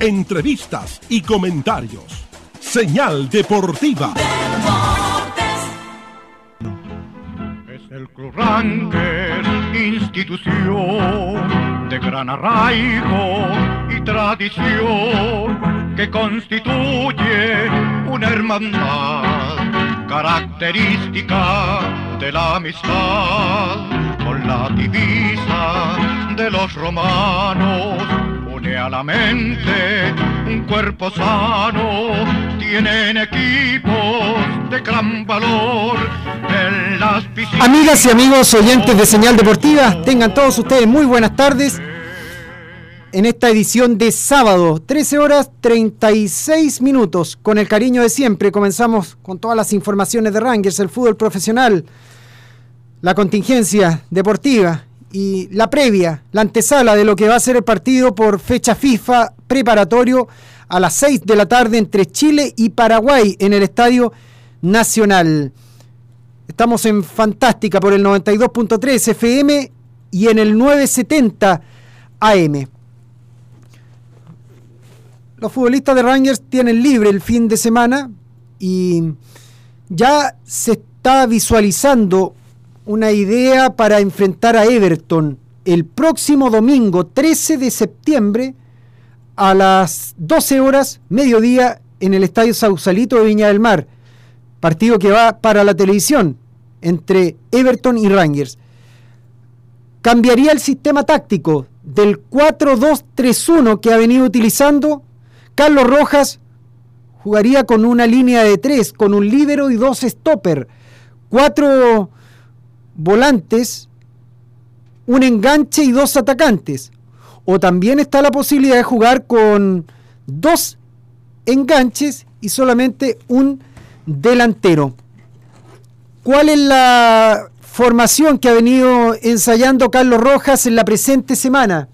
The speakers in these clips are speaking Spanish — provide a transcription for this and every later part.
Entrevistas y comentarios. Señal Deportiva. Es el Club Ranger, institución de gran arraigo y tradición que constituye una hermandad característica de la amistad con la divisa de los romanos a la mente un cuerpo sano, tienen equipos de gran valor en las Amigas y amigos oyentes de Señal Deportiva, tengan todos ustedes muy buenas tardes. En esta edición de sábado, 13 horas 36 minutos, con el cariño de siempre, comenzamos con todas las informaciones de Rangers, el fútbol profesional, la contingencia deportiva y la previa, la antesala de lo que va a ser el partido por fecha FIFA preparatorio a las 6 de la tarde entre Chile y Paraguay en el Estadio Nacional. Estamos en Fantástica por el 92.3 FM y en el 970 AM. Los futbolistas de Rangers tienen libre el fin de semana y ya se está visualizando una idea para enfrentar a Everton el próximo domingo 13 de septiembre a las 12 horas, mediodía, en el Estadio Sausalito de Viña del Mar. Partido que va para la televisión entre Everton y Rangers. Cambiaría el sistema táctico del 4-2-3-1 que ha venido utilizando. Carlos Rojas jugaría con una línea de tres, con un líbero y dos stopper. Cuatro volantes, un enganche y dos atacantes. O también está la posibilidad de jugar con dos enganches y solamente un delantero. ¿Cuál es la formación que ha venido ensayando Carlos Rojas en la presente semana?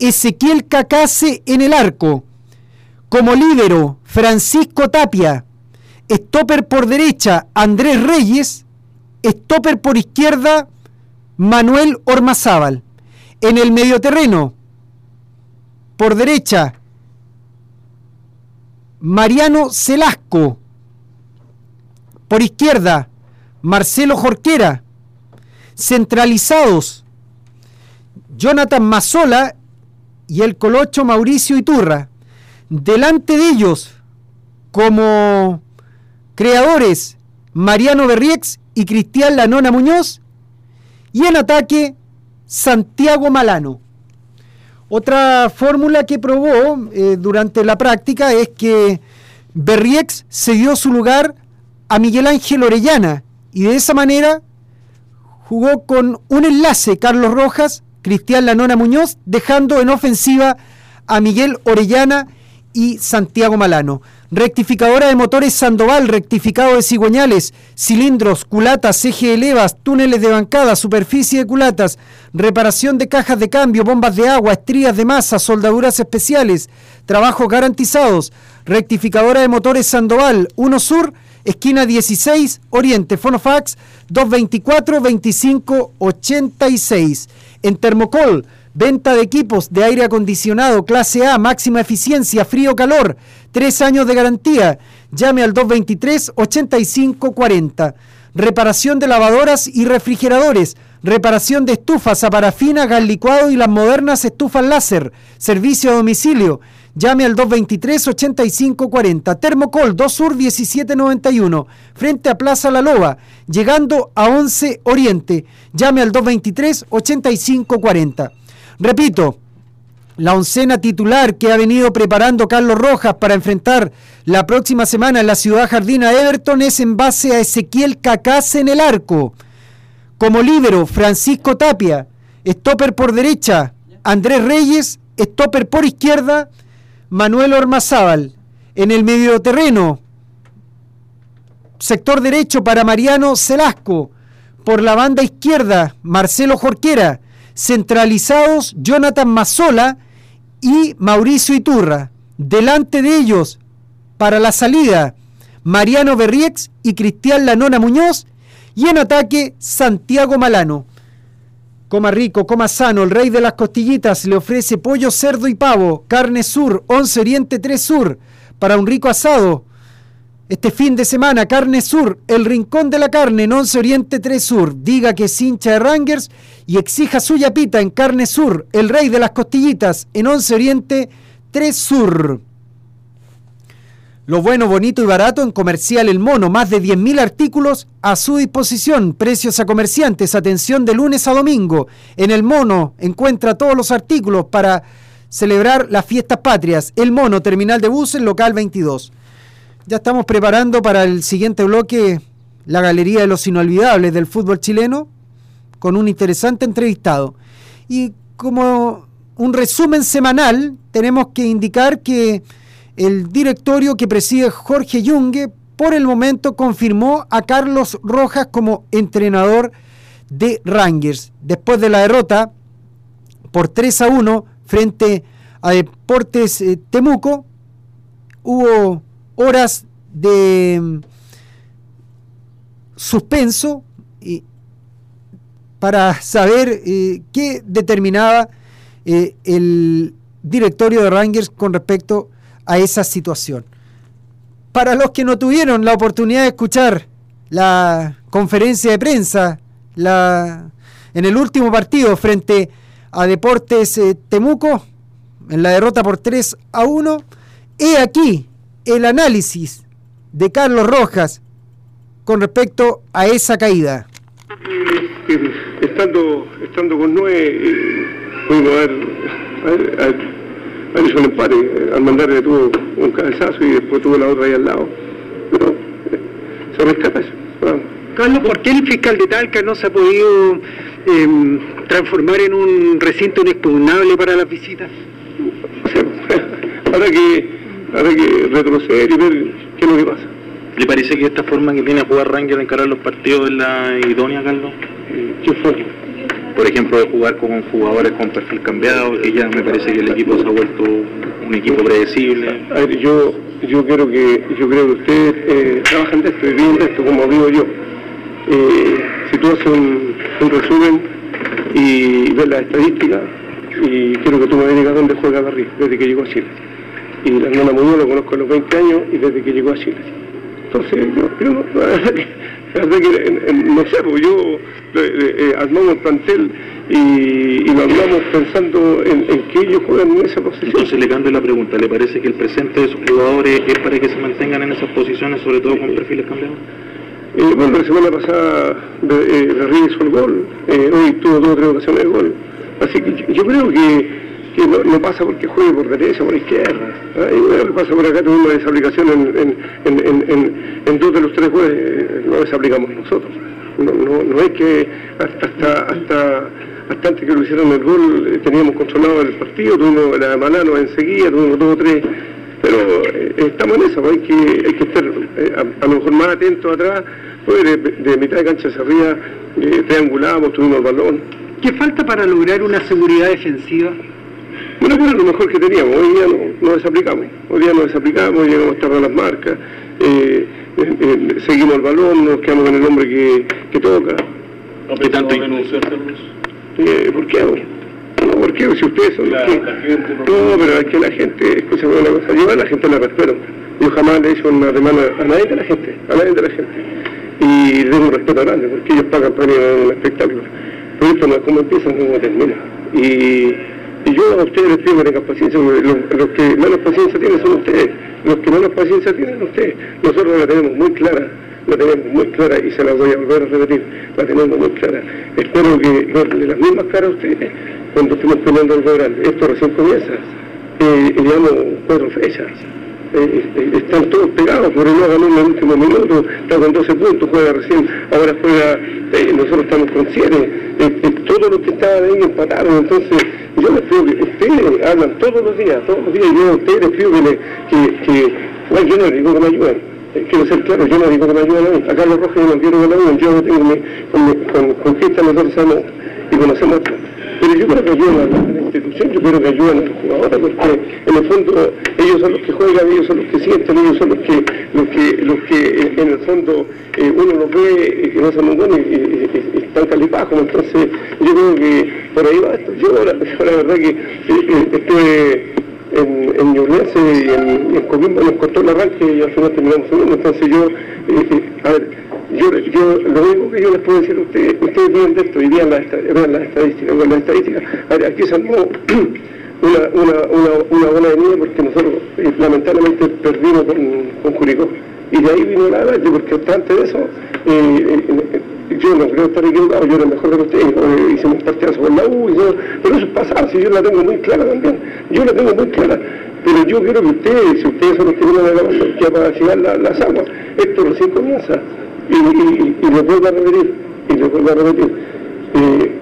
Ezequiel Cacase en el arco. Como lídero, Francisco Tapia. Stopper por derecha, Andrés Reyes Stopper por izquierda, Manuel Ormazábal. En el medio terreno, por derecha, Mariano Celasco. Por izquierda, Marcelo Jorquera. Centralizados, Jonathan Mazola y el colocho Mauricio Iturra. Delante de ellos, como creadores, Mariano Berriex y Cristian Lanona Muñoz. Y en ataque, Santiago Malano. Otra fórmula que probó eh, durante la práctica es que Berriex cedió su lugar a Miguel Ángel Orellana y de esa manera jugó con un enlace Carlos Rojas, Cristian Lanona Muñoz, dejando en ofensiva a Miguel Orellana y Santiago Malano. Rectificadora de motores Sandoval, rectificado de cigüeñales, cilindros, culatas, eje de levas, túneles de bancada, superficie de culatas, reparación de cajas de cambio, bombas de agua, estrías de masa, soldaduras especiales, trabajos garantizados. Rectificadora de motores Sandoval, 1 Sur, esquina 16, Oriente, Fonofax 224 25 86. En Termocol, Venta de equipos de aire acondicionado clase A, máxima eficiencia, frío-calor, tres años de garantía. Llame al 223-8540. Reparación de lavadoras y refrigeradores. Reparación de estufas a parafina, gas licuado y las modernas estufas láser. Servicio a domicilio. Llame al 223-8540. Termocol 2 Sur 1791. Frente a Plaza La Loba. Llegando a 11 Oriente. Llame al 223-8540. Repito, la oncena titular que ha venido preparando Carlos Rojas para enfrentar la próxima semana en la ciudad jardina Everton es en base a Ezequiel Cacase en el arco. Como líbero, Francisco Tapia. Stopper por derecha, Andrés Reyes. Stopper por izquierda, Manuel Ormazábal. En el medio terreno, sector derecho para Mariano Celasco. Por la banda izquierda, Marcelo Jorquera centralizados Jonathan Mazzola y Mauricio Iturra. Delante de ellos, para la salida, Mariano Berriex y Cristian Lanona Muñoz. Y en ataque, Santiago Malano. Coma rico, coma sano, el rey de las costillitas le ofrece pollo, cerdo y pavo, carne sur, 11 Oriente 3 Sur, para un rico asado. Este fin de semana, Carne Sur, el rincón de la carne en 11 Oriente 3 Sur. Diga que es hincha de Rangers y exija su yapita en Carne Sur, el rey de las costillitas en 11 Oriente 3 Sur. Lo bueno, bonito y barato en Comercial El Mono, más de 10.000 artículos a su disposición, precios a comerciantes, atención de lunes a domingo. En El Mono encuentra todos los artículos para celebrar las fiestas patrias. El Mono, terminal de buses, local 22. Ya estamos preparando para el siguiente bloque la Galería de los Inolvidables del fútbol chileno con un interesante entrevistado. Y como un resumen semanal, tenemos que indicar que el directorio que preside Jorge Yungue por el momento confirmó a Carlos Rojas como entrenador de Rangers. Después de la derrota por 3 a 1 frente a Deportes eh, Temuco, hubo horas de mm, suspenso para saber eh, qué determinaba eh, el directorio de Rangers con respecto a esa situación. Para los que no tuvieron la oportunidad de escuchar la conferencia de prensa en el último partido frente a Deportes eh, Temuco, en la derrota por 3 a 1, he aquí el análisis de Carlos Rojas con respecto a esa caída. Estando, estando con nueve, eh, haber, Ahí hizo un empate, al mandarle tuvo un cabezazo y después tuvo la otra ahí al lado. Pero eh, se rescata eso. Carlos, ¿por qué el fiscal de Talca no se ha podido em, transformar en un recinto inexpugnable para las visitas? O sea, habrá que, habrá que retroceder y ver qué es lo que pasa. ¿Le parece que esta forma que viene a jugar Rangel a encarar los partidos es la idónea, Carlos? ¿Qué fue? por ejemplo, de jugar con jugadores con perfil cambiado, que ya me parece que el equipo se ha vuelto un equipo predecible. A ver, yo, yo creo que yo creo que ustedes eh, trabajan de esto y viven de esto, como digo yo. Eh, si tú haces un, resumen y ves las estadísticas, y quiero que tú me digas dónde juega Barry desde que llegó a Chile. Y la hermana Muñoz lo conozco a los 20 años y desde que llegó a Chile. Entonces, yo, yo la verdad que, la verdad que no sé, porque yo eh, eh, armamos el plantel y, lo hablamos pensando en, que ellos juegan en esa posición. Entonces le cambio la pregunta, ¿le parece que el presente de sus jugadores es para que se mantengan en esas posiciones, sobre todo con perfiles cambiados? Eh, bueno, la semana pasada eh, hizo el gol, hoy tuvo dos o tres ocasiones de gol. Así que yo creo que que no, pasa porque juegue por derecha o por izquierda. ¿eh? pasa por acá, tenemos una desaplicación en, en, dos de los tres jueces, no desaplicamos nosotros. No, no, es que hasta, hasta, hasta antes que lo hicieron el gol eh, teníamos controlado el partido, tuvimos la manano enseguida, tuvimos dos o tres, pero eh, estamos en eso, hay que, hay que estar a, lo mejor más atentos atrás, pues de, mitad de cancha hacia arriba triangulamos, tuvimos el balón. ¿Qué falta para lograr una seguridad defensiva? Bueno, era lo mejor que teníamos, hoy día no, no desaplicamos, hoy día no desaplicamos, llegamos tarde a las marcas, eh, eh, eh, seguimos el balón, nos quedamos con el hombre que, que toca. ¿No ¿Qué tanto eh, ¿Por qué ahora? No, ¿por qué? Si ustedes son los que... No, pero es que la gente, escúchame una cosa, yo a la gente la respeto. Yo jamás le he hecho una demanda a nadie de la gente, a nadie de la gente. Y le tengo un respeto grande, porque ellos pagan para ir a un espectáculo. Pero esto no es como empieza, no es como termina. Y y yo a ustedes les pido que tengan paciencia, los, que menos paciencia tienen son ustedes, los que menos paciencia tienen son ustedes. Nosotros la tenemos muy clara, la tenemos muy clara y se la voy a volver a repetir, la tenemos muy clara. Espero que de las mismas caras a ustedes cuando estemos peleando algo grande. Esto recién comienza, eh, llevamos cuatro fechas. Eh, eh, están todos pegados, por no ganó en el último minuto, está con 12 puntos, juega recién, ahora juega, nosotros estamos con 7, todos los que estaban ahí empataron, entonces yo les pido que ustedes hablan todos los días, todos los días, yo a ustedes les pido que, que, que bueno, yo no digo que me ayuden, eh, quiero ser claro, yo no digo que me ayuden a mí, acá los rojos yo no quiero que me ayuden, yo tengo mi, con, con, conquista nosotros sabemos y conocemos pero yo creo que ayudan a la institución, yo creo que ayudan a los jugadores, porque en el fondo ellos son los que juegan, ellos son los que sienten, ellos son los que, los que, los que en el fondo eh, uno los ve, eh, que no son muy buenos y, tan calipajos, entonces yo creo que por ahí va esto. Yo la, la verdad que eh, estuve en, en Ñublense y en, en Coquimbo nos cortó el arranque y al final terminamos segundo, entonces yo, a ver, yo, lo único que yo les puedo decir a ustedes, ustedes vienen de esto y vean las, vean estadísticas, vean las estadísticas, aquí se armó una, una, una, una bola de nieve porque nosotros eh, lamentablemente perdimos con, con Curicó. Y de ahí vino la porque antes de eso, eh, eh, yo no creo estar equivocado, yo era mejor de eh, hicimos partidas con la U, y pero eso es pasado, si yo la tengo muy clara también, yo la tengo muy clara. Pero yo quiero que ustedes, si ustedes son los que vienen a la que para llegar la, las aguas, esto recién comienza. Y, y, y, y les vuelvo a repetir, y les vuelvo a repetir, eh,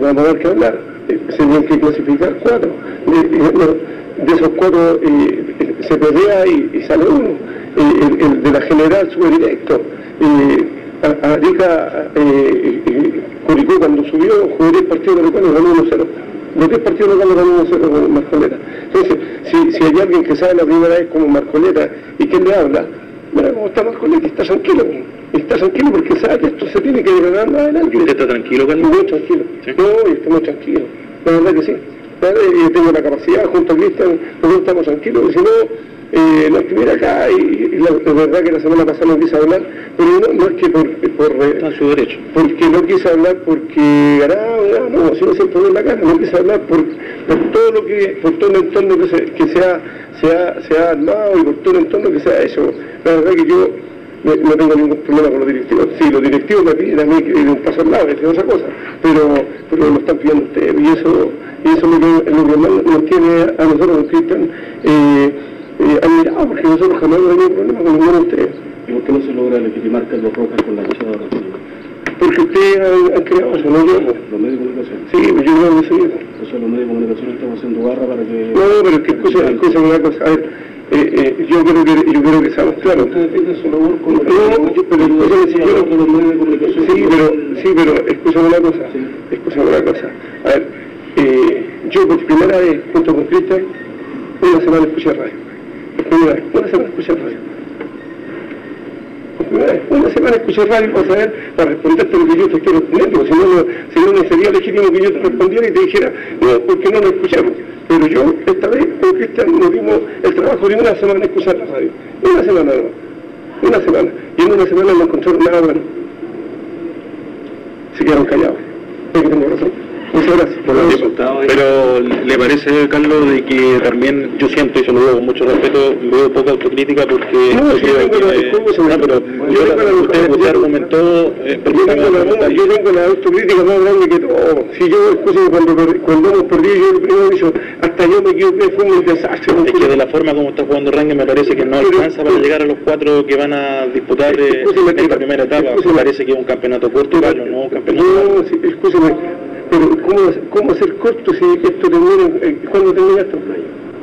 vamos a ver qué hablar, eh, se tienen que clasificar cuatro. De, de esos cuatro eh, se pelea y, y sale uno. Eh, el, el, de la general sube directo. Eh, Arica, eh, Curicó cuando subió, jugó 10 partidos locales, ganó 1-0. Los 10 partidos locales ganó 1-0 con Marcoleta. Entonces, si, si hay alguien que sabe la primera vez como Marcoleta y que le habla, mira cómo está Marcoleta, está tranquilo. Está tranquilo porque sabe que esto se tiene que ganar más adelante. ¿Usted está tranquilo, Carlos? Muy tranquilo. ¿Sí? No, yo estoy muy tranquilo. La verdad que sí. Yo tengo la capacidad, junto a Cristian, nosotros estamos tranquilos, si no, eh, no estuviera acá y, y la, la, verdad que la semana pasada no quise hablar, pero no, no es que por... por Está en su derecho. Porque no quise hablar porque ganaba, no, no, sino siempre en la cara, no quise hablar por, por todo lo que, por todo el entorno que se, que se, ha, se, ha, se ha armado y por todo el entorno que se ha hecho. La verdad que yo no, no tengo ningún problema con los directivos. Sí, los directivos me piden a mí que un paso al lado, es otra cosa, pero, pero lo están pidiendo ustedes y eso, y eso es lo que, lo que más nos tiene a nosotros, los Cristian, eh, eh, porque nosotros jamás hemos tenido problema con ninguno de ustedes. ¿Y por qué no se logra legitimar Carlos Rojas con la hinchada recién? Porque ustedes han, han creado eso, no yo. Los medios de comunicación. Sí, pues yo creo que sí. Entonces los medios de comunicación estamos haciendo barra para que... No, pero es que escucha, escucha una cosa, a ver, eh, eh, yo creo que yo creo que seamos claros. Ustedes defienden su labor con... No, yo- pero escúchame, si yo- que los medios de comunicación... Sí, pero, sí, pero escúchame una cosa, Sí. escúchame una cosa. A ver, eh, yo por primera vez, junto con Cristian, una semana escuché radio. Una semana escuché radio. Una semana escuché radio para saber, para responderte lo que yo te quiero responder, porque si no, no, si no, no sería legítimo que yo te respondiera y te dijera, no, porque no lo escuchamos. Pero yo, esta vez, con Cristian, nos dimos el trabajo de una semana escuchar la radio. Una semana no. Una semana. Y en una semana no encontraron nada bueno se quedaron callados. Es tengo razón. Muchas gracias. por la Diputado, Pero ¿le parece, Carlos, de que también yo siento, y se lo digo con mucho respeto, veo poca autocrítica porque No, sí, tengo la- no, pero yo yo- tengo la- usted, usted argumentó eh, Yo tengo, la, yo tengo la autocrítica más grande que todo. Si yo, escúchame, cuando, cuando hemos perdido, yo primero dicho, hasta yo me equivoqué, fue un desastre. Es que de la forma como está jugando Rangel me parece que no Pero- alcanza para llegar a los cuatro que van a disputar eh, esta primera etapa. Me parece que es un campeonato corto, no un campeonato. No, sí, pero ¿cómo, cómo hacer corto si esto termina, eh, ¿cuándo termina esto?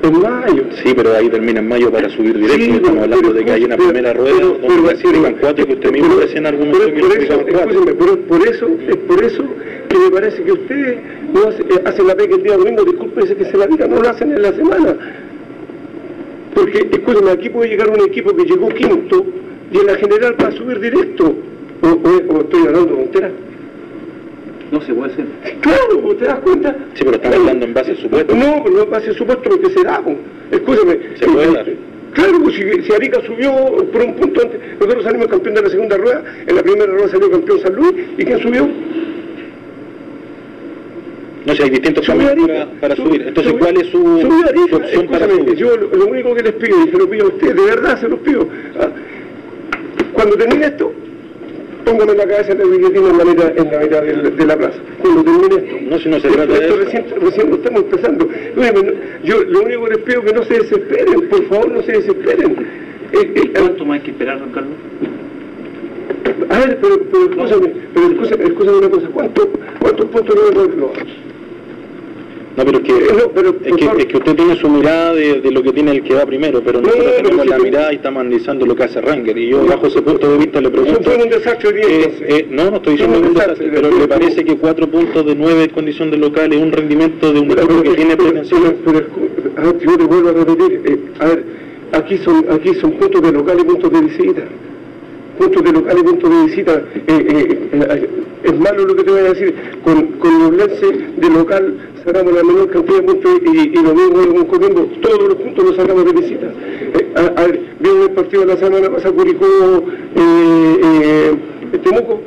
En mayo. Sí, pero ahí termina en mayo para subir directo. Sí, Estamos hablando pero- de que hay una pero- primera rueda pero- donde clasifican cuatro que usted mismo recién argumentó que por eso, pero por eso, es por eso que me parece que ustedes no hace- eh, hacen la pega el día domingo, discúlpese que se la diga, no lo hacen en la semana. Porque, escúcheme, aquí puede llegar un equipo que llegó quinto y en la general va a subir directo. O, o- o estoy hablando tonteras. No se puede hacer. Claro, ¿te das cuenta? Sí, pero estamos hablando en base a supuesto. No, pero no pase supuesto porque se da. Escúchame. Se puede dar. Claro, pues si, si Arica subió por un punto antes, nosotros salimos campeón de la segunda rueda, en la primera rueda salió campeón San Luis, ¿y quién subió? No sé, hay distintos caminos para, subir. Entonces, ¿cuál es su, subió Arica. su opción para Escúchame, subir? yo lo, lo único que les pido, y se lo pido a ustedes, de verdad se los pido, ah, cuando termine esto, póngame la cabeza en el billetín en la mitad, en la mitad de, de la plaza, cuando termine esto. No, si no se Esto- trata de esto. Recién, recién lo estamos empezando. No, yo lo único que les pido es que no se desesperen, por favor, no se desesperen. Eh, eh, ¿Cuánto más hay que esperar, don Carlos? a ver, pero, pero escúchame, pero escúchame, escúchame una cosa, ¿cuánto, ¿cuántos puntos no? No, pero es que, no, pero, es que, es que usted tiene su mirada de, de lo que tiene el que va primero, pero No, nosotros pero tenemos si la mirada y estamos analizando lo que hace Ranger. Y yo, bajo ese punto de vista, le pregunto. fue un desastre eh, entonces. eh, no, no estoy diciendo un desastre, pero pero- ¿le parece que cuatro puntos de nueve en condición de local es un rendimiento de un Pero, equipo que pero, tiene pero, pero, pero, a ver, yo te vuelvo a repetir, eh, a ver, aquí son, aquí son puntos de local y puntos de visita. Puntos de local y puntos de visita. Eh, eh, eh, es malo lo que te voy a decir, con, con de local sacamos la menor cantidad de puntos y, y lo mismo Coquimbo, todos los puntos los sacamos de visita. Eh, a, vimos el partido de la semana pasada, Curicó, eh, eh, Temuco.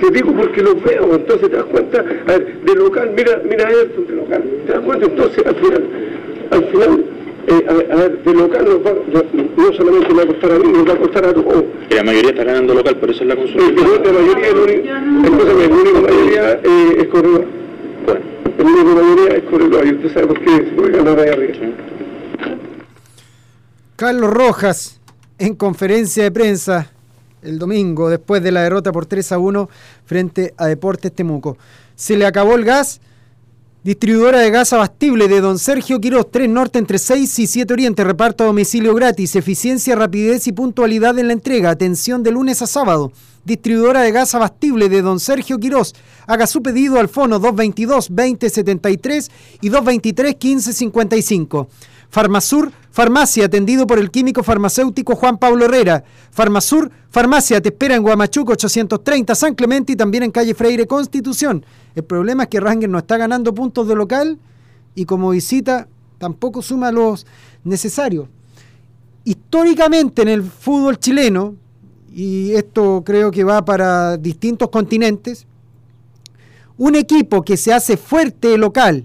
Te digo porque los veo, entonces te das cuenta, a ver, de local, mira, mira esto de local, te das cuenta, entonces al final, al final eh, a, ver, de local nos va, no, solamente me va a costar a mí, nos va a costar a todos. La mayoría está ganando local, por eso es la consulta. La mayoría, el único, mayoría eh, es corredor. Bueno. El único mayoría es corredor, y usted sabe por qué se puede ganar ahí arriba. Carlos Rojas, en conferencia de prensa el domingo, después de la derrota por 3 a 1 frente a Deportes Temuco. Se le acabó el gas Distribuidora de gas abastible de Don Sergio Quiroz, 3 Norte entre 6 y 7 Oriente, reparto a domicilio gratis, eficiencia, rapidez y puntualidad en la entrega, atención de lunes a sábado. Distribuidora de gas abastible de Don Sergio Quiroz, haga su pedido al fono 222-2073 y 223-1555. Farmasur, farmacia, atendido por el químico farmacéutico Juan Pablo Herrera. Farmasur, farmacia, te espera en Guamachuco 830 San Clemente y también en calle Freire Constitución. El problema es que Ranger no está ganando puntos de local y como visita tampoco suma los necesarios. Históricamente en el fútbol chileno, y esto creo que va para distintos continentes, un equipo que se hace fuerte local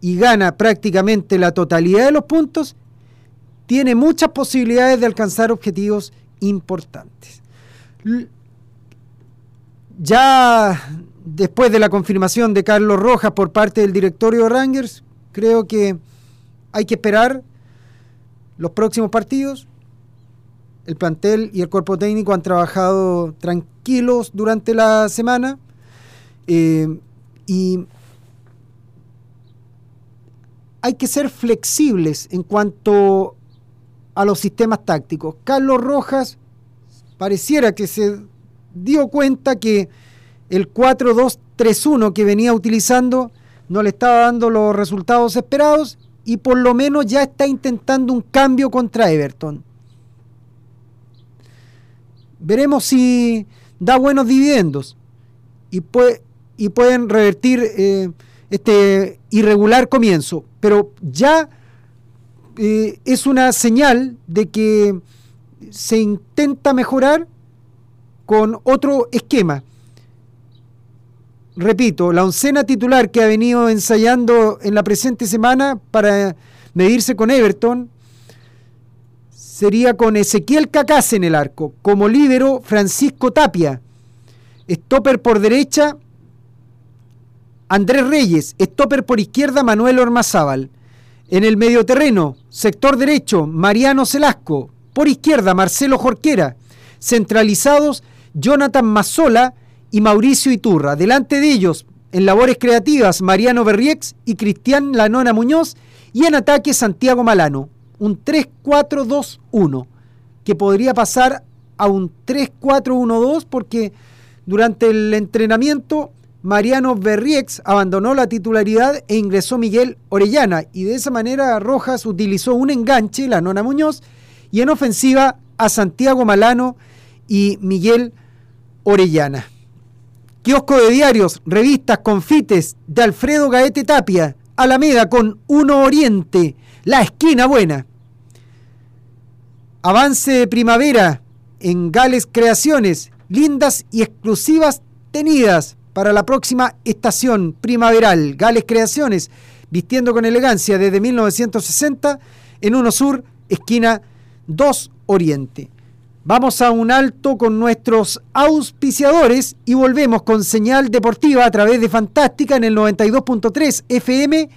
y gana prácticamente la totalidad de los puntos, tiene muchas posibilidades de alcanzar objetivos importantes. Ya después de la confirmación de Carlos Rojas por parte del directorio de Rangers, creo que hay que esperar los próximos partidos. El plantel y el cuerpo técnico han trabajado tranquilos durante la semana eh, y hay que ser flexibles en cuanto a los sistemas tácticos. Carlos Rojas pareciera que se dio cuenta que el 4-2-3-1 que venía utilizando no le estaba dando los resultados esperados y por lo menos ya está intentando un cambio contra Everton. Veremos si da buenos dividendos y, pueden revertir eh, este irregular comienzo pero ya eh, es una señal de que se intenta mejorar con otro esquema. Repito, la oncena titular que ha venido ensayando en la presente semana para medirse con Everton sería con Ezequiel Cacaz en el arco, como líbero Francisco Tapia, stopper por derecha Andrés Reyes, stopper por izquierda Manuel Ormazábal. En el medioterreno, sector derecho, Mariano Celasco. Por izquierda, Marcelo Jorquera. Centralizados, Jonathan Mazzola y Mauricio Iturra. Delante de ellos, en labores creativas, Mariano Berriex y Cristian Lanona Muñoz. Y en ataque, Santiago Malano. Un 3-4-2-1, que podría pasar a un 3-4-1-2 porque durante el entrenamiento Mariano Berriex abandonó la titularidad e ingresó Miguel Orellana y de esa manera Rojas utilizó un enganche, la Nona Muñoz, y en ofensiva a Santiago Malano y Miguel Orellana. Kiosco de diarios, revistas, confites de Alfredo Gaete Tapia, Alameda con Uno Oriente, La Esquina Buena. Avance de primavera en Gales Creaciones, lindas y exclusivas tenidas para la próxima estación primaveral. Gales Creaciones, vistiendo con elegancia desde 1960 en Uno Sur, esquina 2 Oriente. Vamos a un alto con nuestros auspiciadores y volvemos con señal deportiva a través de Fantástica en el 92.3 FM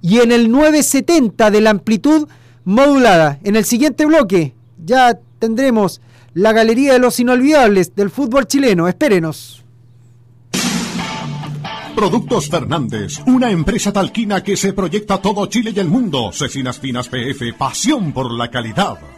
y en el 970 de la amplitud modulada. En el siguiente bloque ya tendremos la galería de los inolvidables del fútbol chileno. Espérenos. Productos Fernández, una empresa talquina que se proyecta todo Chile y el mundo. Cecinas Finas PF, pasión por la calidad.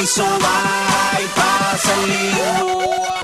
Rodilla, el piso baja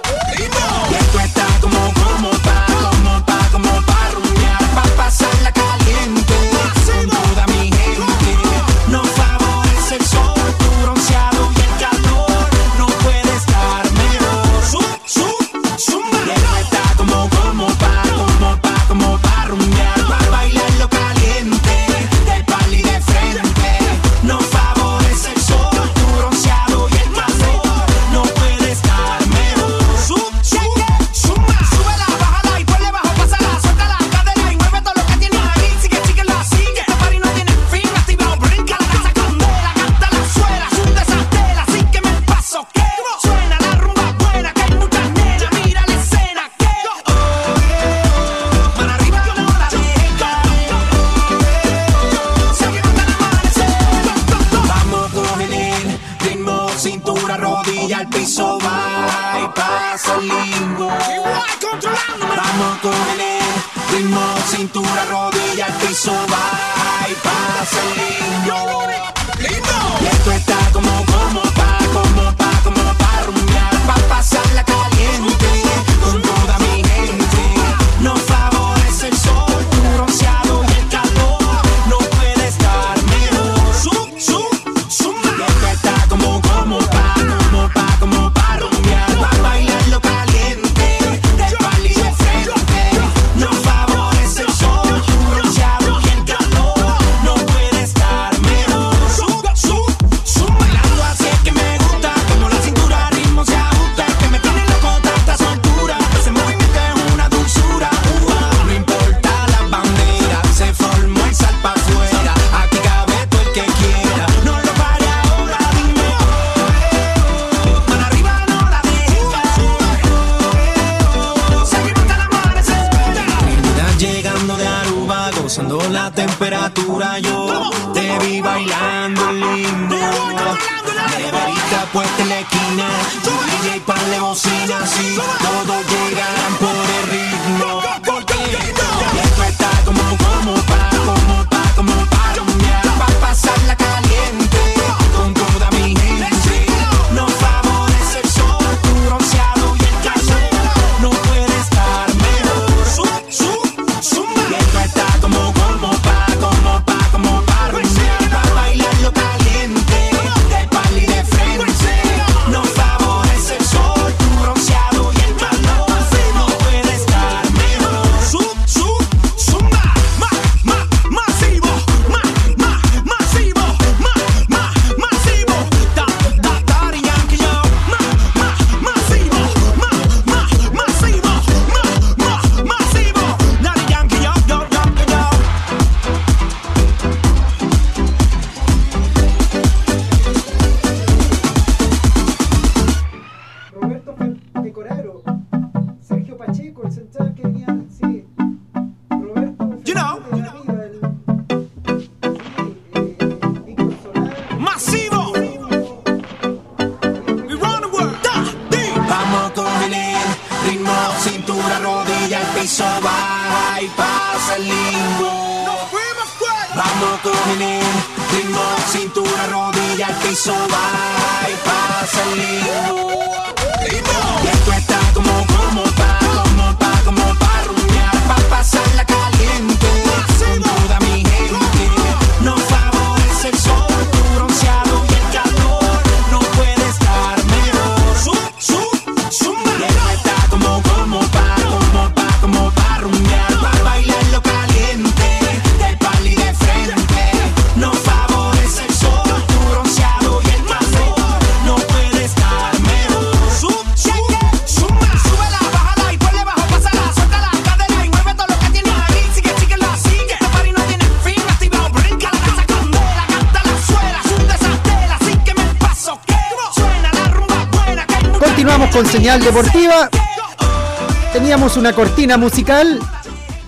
Una cortina musical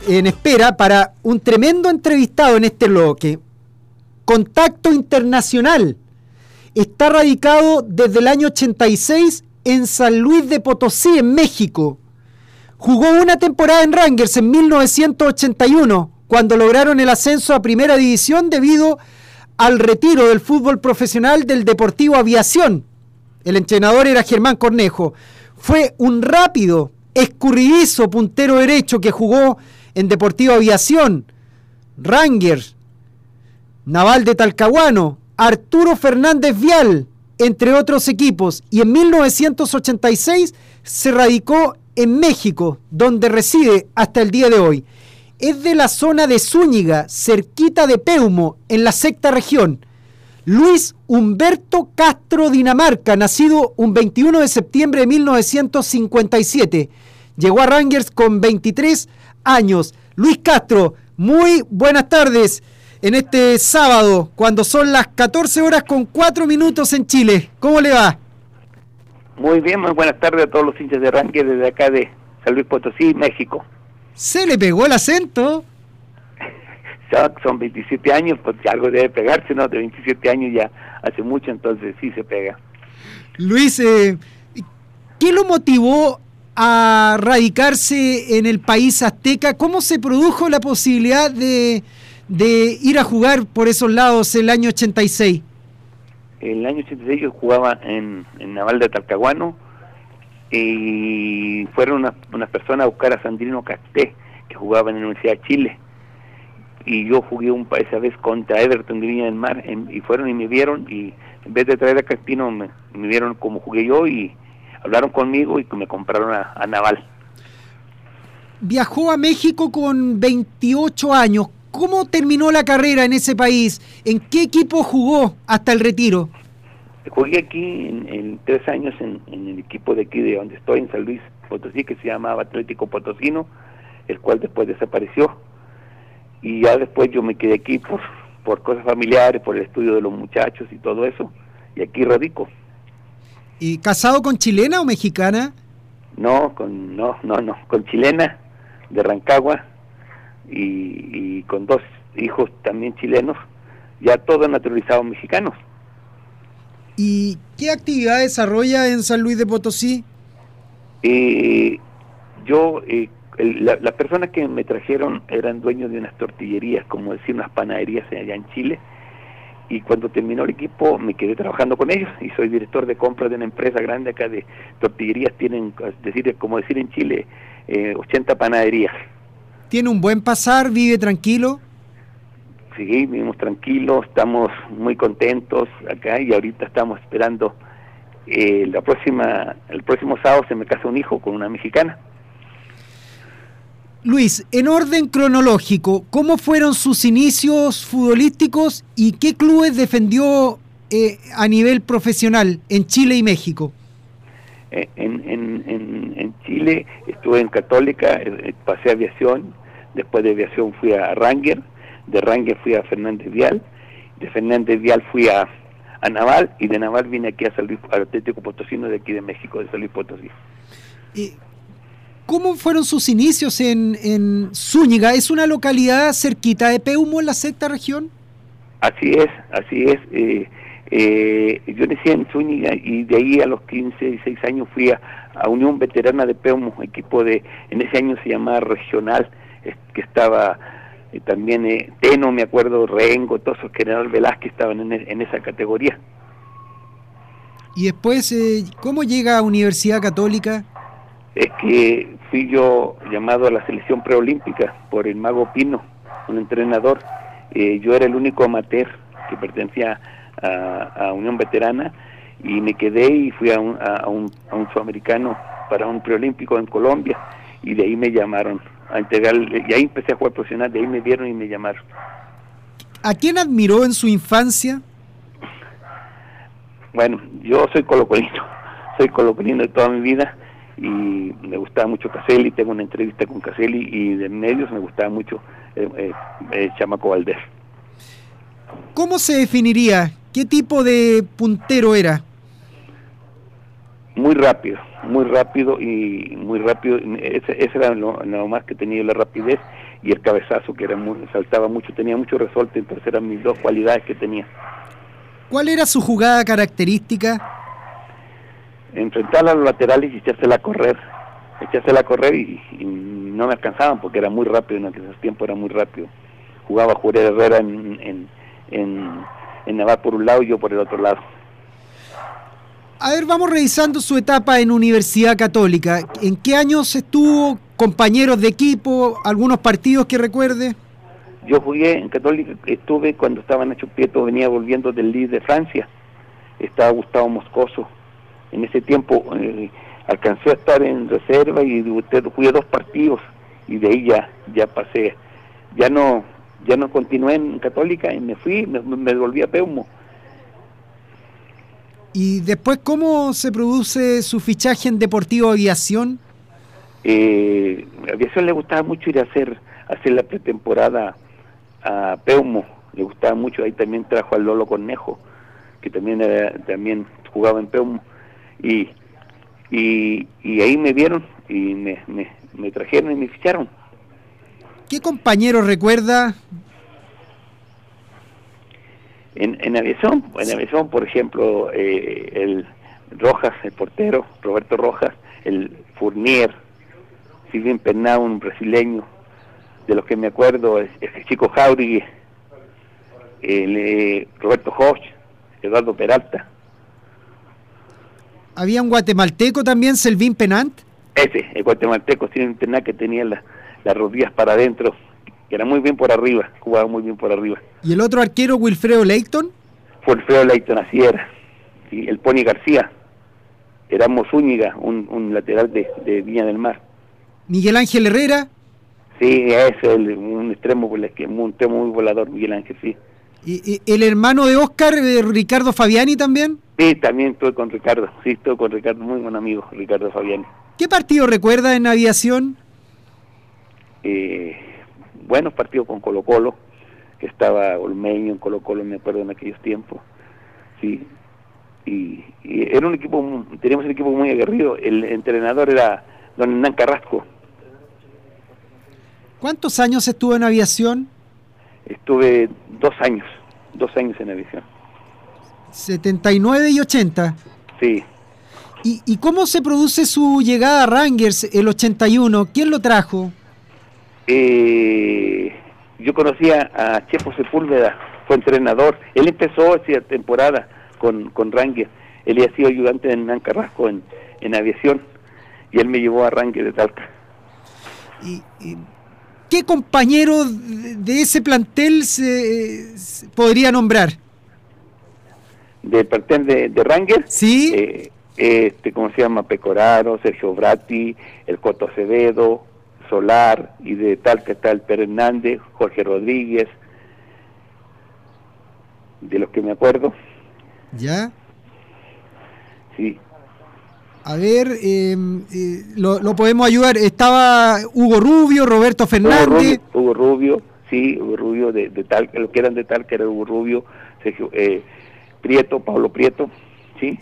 en espera para un tremendo entrevistado en este bloque. Contacto Internacional. Está radicado desde el año 86 en San Luis de Potosí, en México. Jugó una temporada en Rangers en 1981, cuando lograron el ascenso a Primera División debido al retiro del fútbol profesional del Deportivo Aviación. El entrenador era Germán Cornejo. Fue un rápido, escurridizo puntero derecho que jugó en Deportivo Aviación, Rangers, Naval de Talcahuano, Arturo Fernández Vial, entre otros equipos, y en 1986 se radicó en México, donde reside hasta el día de hoy. Es de la zona de Zúñiga, cerquita de Peumo, en la sexta región. Luis Humberto Castro Dinamarca, nacido un 21 de septiembre de 1957. Llegó a Rangers con 23 años. Luis Castro, muy buenas tardes en este sábado, cuando son las 14 horas con 4 minutos en Chile. ¿Cómo le va? Muy bien, muy buenas tardes a todos los hinchas de Rangers desde acá de San Luis Potosí, México. Se le pegó el acento. Son 27 años, ya algo debe pegarse, ¿no? De 27 años ya hace mucho, entonces sí se pega. Luis, eh, ¿qué lo motivó a radicarse en el país azteca? ¿Cómo se produjo la posibilidad de, ir a jugar por esos lados el año 86? En el año 86 yo jugaba en, Naval de Talcahuano y fueron unas unas personas a buscar a Sandrino Casté, que jugaba en la Universidad de Chile. Y yo jugué un, esa vez contra Everton de Viña del Mar y fueron y me vieron y en vez de traer a Castino me, me vieron como jugué yo y hablaron conmigo y que me compraron a, a Naval. Viajó a México con 28 años. ¿Cómo terminó la carrera en ese país? ¿En qué equipo jugó hasta el retiro? Jugué aquí en, en tres años en, en el equipo de aquí de donde estoy, en San Luis Potosí, que se llamaba Atlético Potosino, el cual después desapareció. Y ya después yo me quedé aquí por, por cosas familiares, por el estudio de los muchachos y todo eso, y aquí radico. ¿Y casado con chilena o mexicana? No, con, no, no, no, con chilena de Rancagua y, y con dos hijos también chilenos, ya todos naturalizados mexicanos. ¿Y qué actividad desarrolla en San Luis de Potosí? Eh, yo, eh, el- la- las personas que me trajeron eran dueños de unas tortillerías, como decir, unas panaderías allá en Chile. Y cuando terminó el equipo me quedé trabajando con ellos y soy director de compras de una empresa grande acá de tortillerías. Tienen, decir, como decir en Chile, eh, 80 panaderías. ¿Tiene un buen pasar? ¿Vive tranquilo? Sí, vivimos tranquilos, estamos muy contentos acá y ahorita estamos esperando eh, la próxima, el próximo sábado se me casa un hijo con una mexicana. Luis, en orden cronológico, ¿cómo fueron sus inicios futbolísticos y qué clubes defendió eh, a nivel profesional en Chile y México? Eh, en, en, en, en Chile estuve en Católica, eh, pasé a aviación, después de aviación fui a Ranger, de Ranger fui a Fernández Vial, de Fernández Vial fui a, a Naval y de Naval vine aquí a San Luis, al Atlético Potosino de aquí de México, de San Luis Potosí. ¿Cómo fueron sus inicios en, en Zúñiga? ¿Es una localidad cerquita de Peumo en la sexta región? Así es, así es. Eh, eh, yo nací en Zúñiga y de ahí a los 15, 16 años fui a, a Unión Veterana de Peumo, equipo de, en ese año se llamaba Regional, es- que estaba eh, también eh, Teno, me acuerdo, Rengo, todos esos, General Velázquez estaban en, e- en esa categoría. Y después, eh, ¿cómo llega a Universidad Católica? Es que fui yo llamado a la selección preolímpica por el Mago Pino, un entrenador. Eh, yo era el único amateur que pertenecía a, a Unión Veterana y me quedé y fui a un, a, a un, a un sudamericano para un preolímpico en Colombia y de ahí me llamaron a entregar, y ahí empecé a jugar profesional, de ahí me vieron y me llamaron. ¿A quién admiró en su infancia? Bueno, yo soy colocolino, soy colocolino de toda mi vida y me gustaba mucho Caselli, tengo una entrevista con Caselli y de medios me gustaba mucho eh, eh, eh, Chamaco Valdés. ¿Cómo se definiría? ¿Qué tipo de puntero era? Muy rápido, muy rápido y muy rápido. Ese, ese era lo, lo más que tenía la rapidez y el cabezazo que era muy, saltaba mucho, tenía mucho resorte, entonces eran mis dos cualidades que tenía. ¿Cuál era su jugada característica? Enfrentar a los laterales y echársela a correr, echársela a correr y, y no me alcanzaban porque era muy rápido, en aquel tiempo era muy rápido. Jugaba Juré Herrera en, en, en, en por un lado y yo por el otro lado. A ver, vamos revisando su etapa en Universidad Católica. ¿En qué años estuvo? ¿Compañeros de equipo? ¿Algunos partidos que recuerde? Yo jugué en Católica, estuve cuando estaba Nacho Prieto, venía volviendo del Lille de Francia, estaba Gustavo Moscoso. En ese tiempo eh, alcancé a estar en reserva y debuté, jugué dos partidos y de ahí ya, ya pasé, ya no, ya no continué en Católica y me fui, me, me volví a Peumo. ¿Y después cómo se produce su fichaje en Deportivo Aviación? Eh, a aviación le gustaba mucho ir a hacer, hacer la pretemporada a Peumo, le gustaba mucho, ahí también trajo al Lolo Cornejo, que también era, también jugaba en Peumo, y, y, y ahí me vieron y me, me, me trajeron y me ficharon. ¿Qué compañero recuerda? En, en aviación, en aviación, por ejemplo, eh, el Rojas, el portero, Roberto Rojas, el Fournier, Silvin Pernau, un brasileño, de los que me acuerdo, es, es Chico Jauregui, el, eh, Roberto Hoch, Eduardo Peralta, ¿Había un guatemalteco también, Selvin Penant? ese, el guatemalteco, Silvin Pernau, que tenía la- las rodillas para adentro, que era muy bien por arriba, jugaba muy bien por arriba. ¿Y el otro arquero, Wilfredo Leighton? Feo Leighton, así era. Y el Pony García, Erasmo Zúñiga, un, un lateral de, de Viña del Mar. ¿Miguel Ángel Herrera? Sí, es el, un extremo, que- un extremo muy volador, Miguel Ángel, sí. ¿Y, y el hermano de Oscar, eh, Ricardo Fabiani también? Sí, también estuve con Ricardo, sí, estuve con Ricardo, muy buen amigo, Ricardo Fabiani. ¿Qué partido recuerda en aviación? Eh, buenos partidos con Colo Colo, que estaba Olmeño en Colo Colo, me acuerdo en aquellos tiempos, sí. Y, y era un equipo, teníamos un equipo muy aguerrido, el entrenador era don Hernán Carrasco, ¿Cuántos años estuvo en aviación? Estuve dos años, dos años en aviación. 79 y 80. Sí. ¿Y, y cómo se produce su llegada a Rangers el 81? ¿Quién lo trajo? Eh, yo conocía a Chepo Sepúlveda, fue entrenador. Él empezó esa temporada con, con Rangers. Él ha sido ayudante en Nan Carrasco en, en aviación y él me llevó a Rangers de Talca. ¿Y, y qué compañero de de ese plantel se, se podría nombrar? Del plantel de, de Rangers. Sí. Eh, este, ¿cómo se llama? Pecoraro, Sergio Bratti, el Coto Acevedo, Solar, y de Talca está el Pérez Hernández, Jorge Rodríguez, de los que me acuerdo. ¿Ya? Sí. A ver, eh, eh, lo, lo podemos ayudar. Estaba Hugo Rubio, Roberto Hugo Fernández. Rubio, Hugo Rubio, sí, Hugo Rubio de, de Talca, los que eran de Talca era Hugo Rubio, Sergio, eh, Prieto, Pablo Prieto, ¿sí?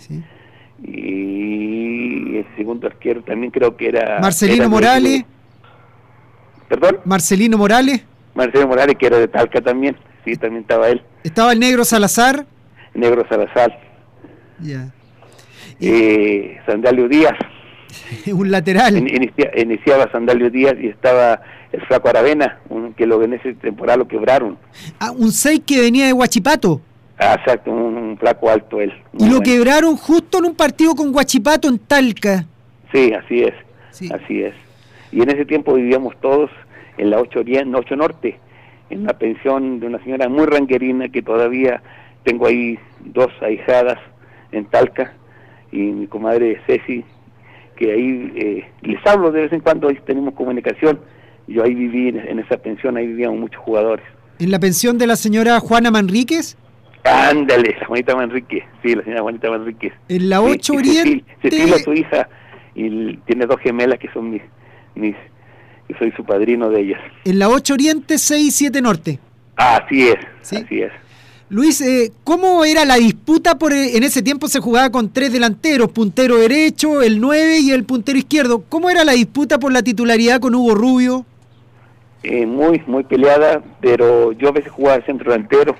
Y el segundo arquero también creo que era... Marcelino era de- Morales. ¿Perdón? Marcelino Morales. Marcelino Morales, que era de Talca también, sí, también estaba él, Estaba el negro Salazar. Negro Salazar, Ya. Eh, Sandalio Díaz, Un lateral. In- inicia- iniciaba Sandalio Díaz y estaba el Flaco Aravena, un, que lo, en esa temporada lo quebraron. Ah, un 6 que venía de Huachipato. Ah, exacto, un, un flaco alto él. Y lo bueno. quebraron justo en un partido con Huachipato en Talca. Sí, así es, así es. Y en ese tiempo vivíamos todos en la 8, Orien- 8 Norte, en la pensión de una señora muy ranguerina que todavía tengo ahí dos ahijadas en Talca y mi comadre Ceci, que ahí eh, les hablo de vez en cuando, ahí tenemos comunicación. Yo ahí viví en, en esa pensión, ahí vivíamos muchos jugadores. En la pensión de la señora Juana Manríquez. Ándale, la Juanita Manrique, sí, la señora Juanita Manrique. En la Sí, 8 y Cecilia- Oriente. Cecilia, su hija, y tiene dos gemelas que son mis, mis, yo soy su padrino de ellas. En la 8 Oriente, 6 y 7 Norte. Así es, así es. Luis, eh, ¿cómo era la disputa? por eh, En ese tiempo se jugaba con tres delanteros, puntero derecho, el 9 y el puntero izquierdo. ¿Cómo era la disputa por la titularidad con Hugo Rubio? Eh, muy, muy peleada, pero yo a veces jugaba centro delantero.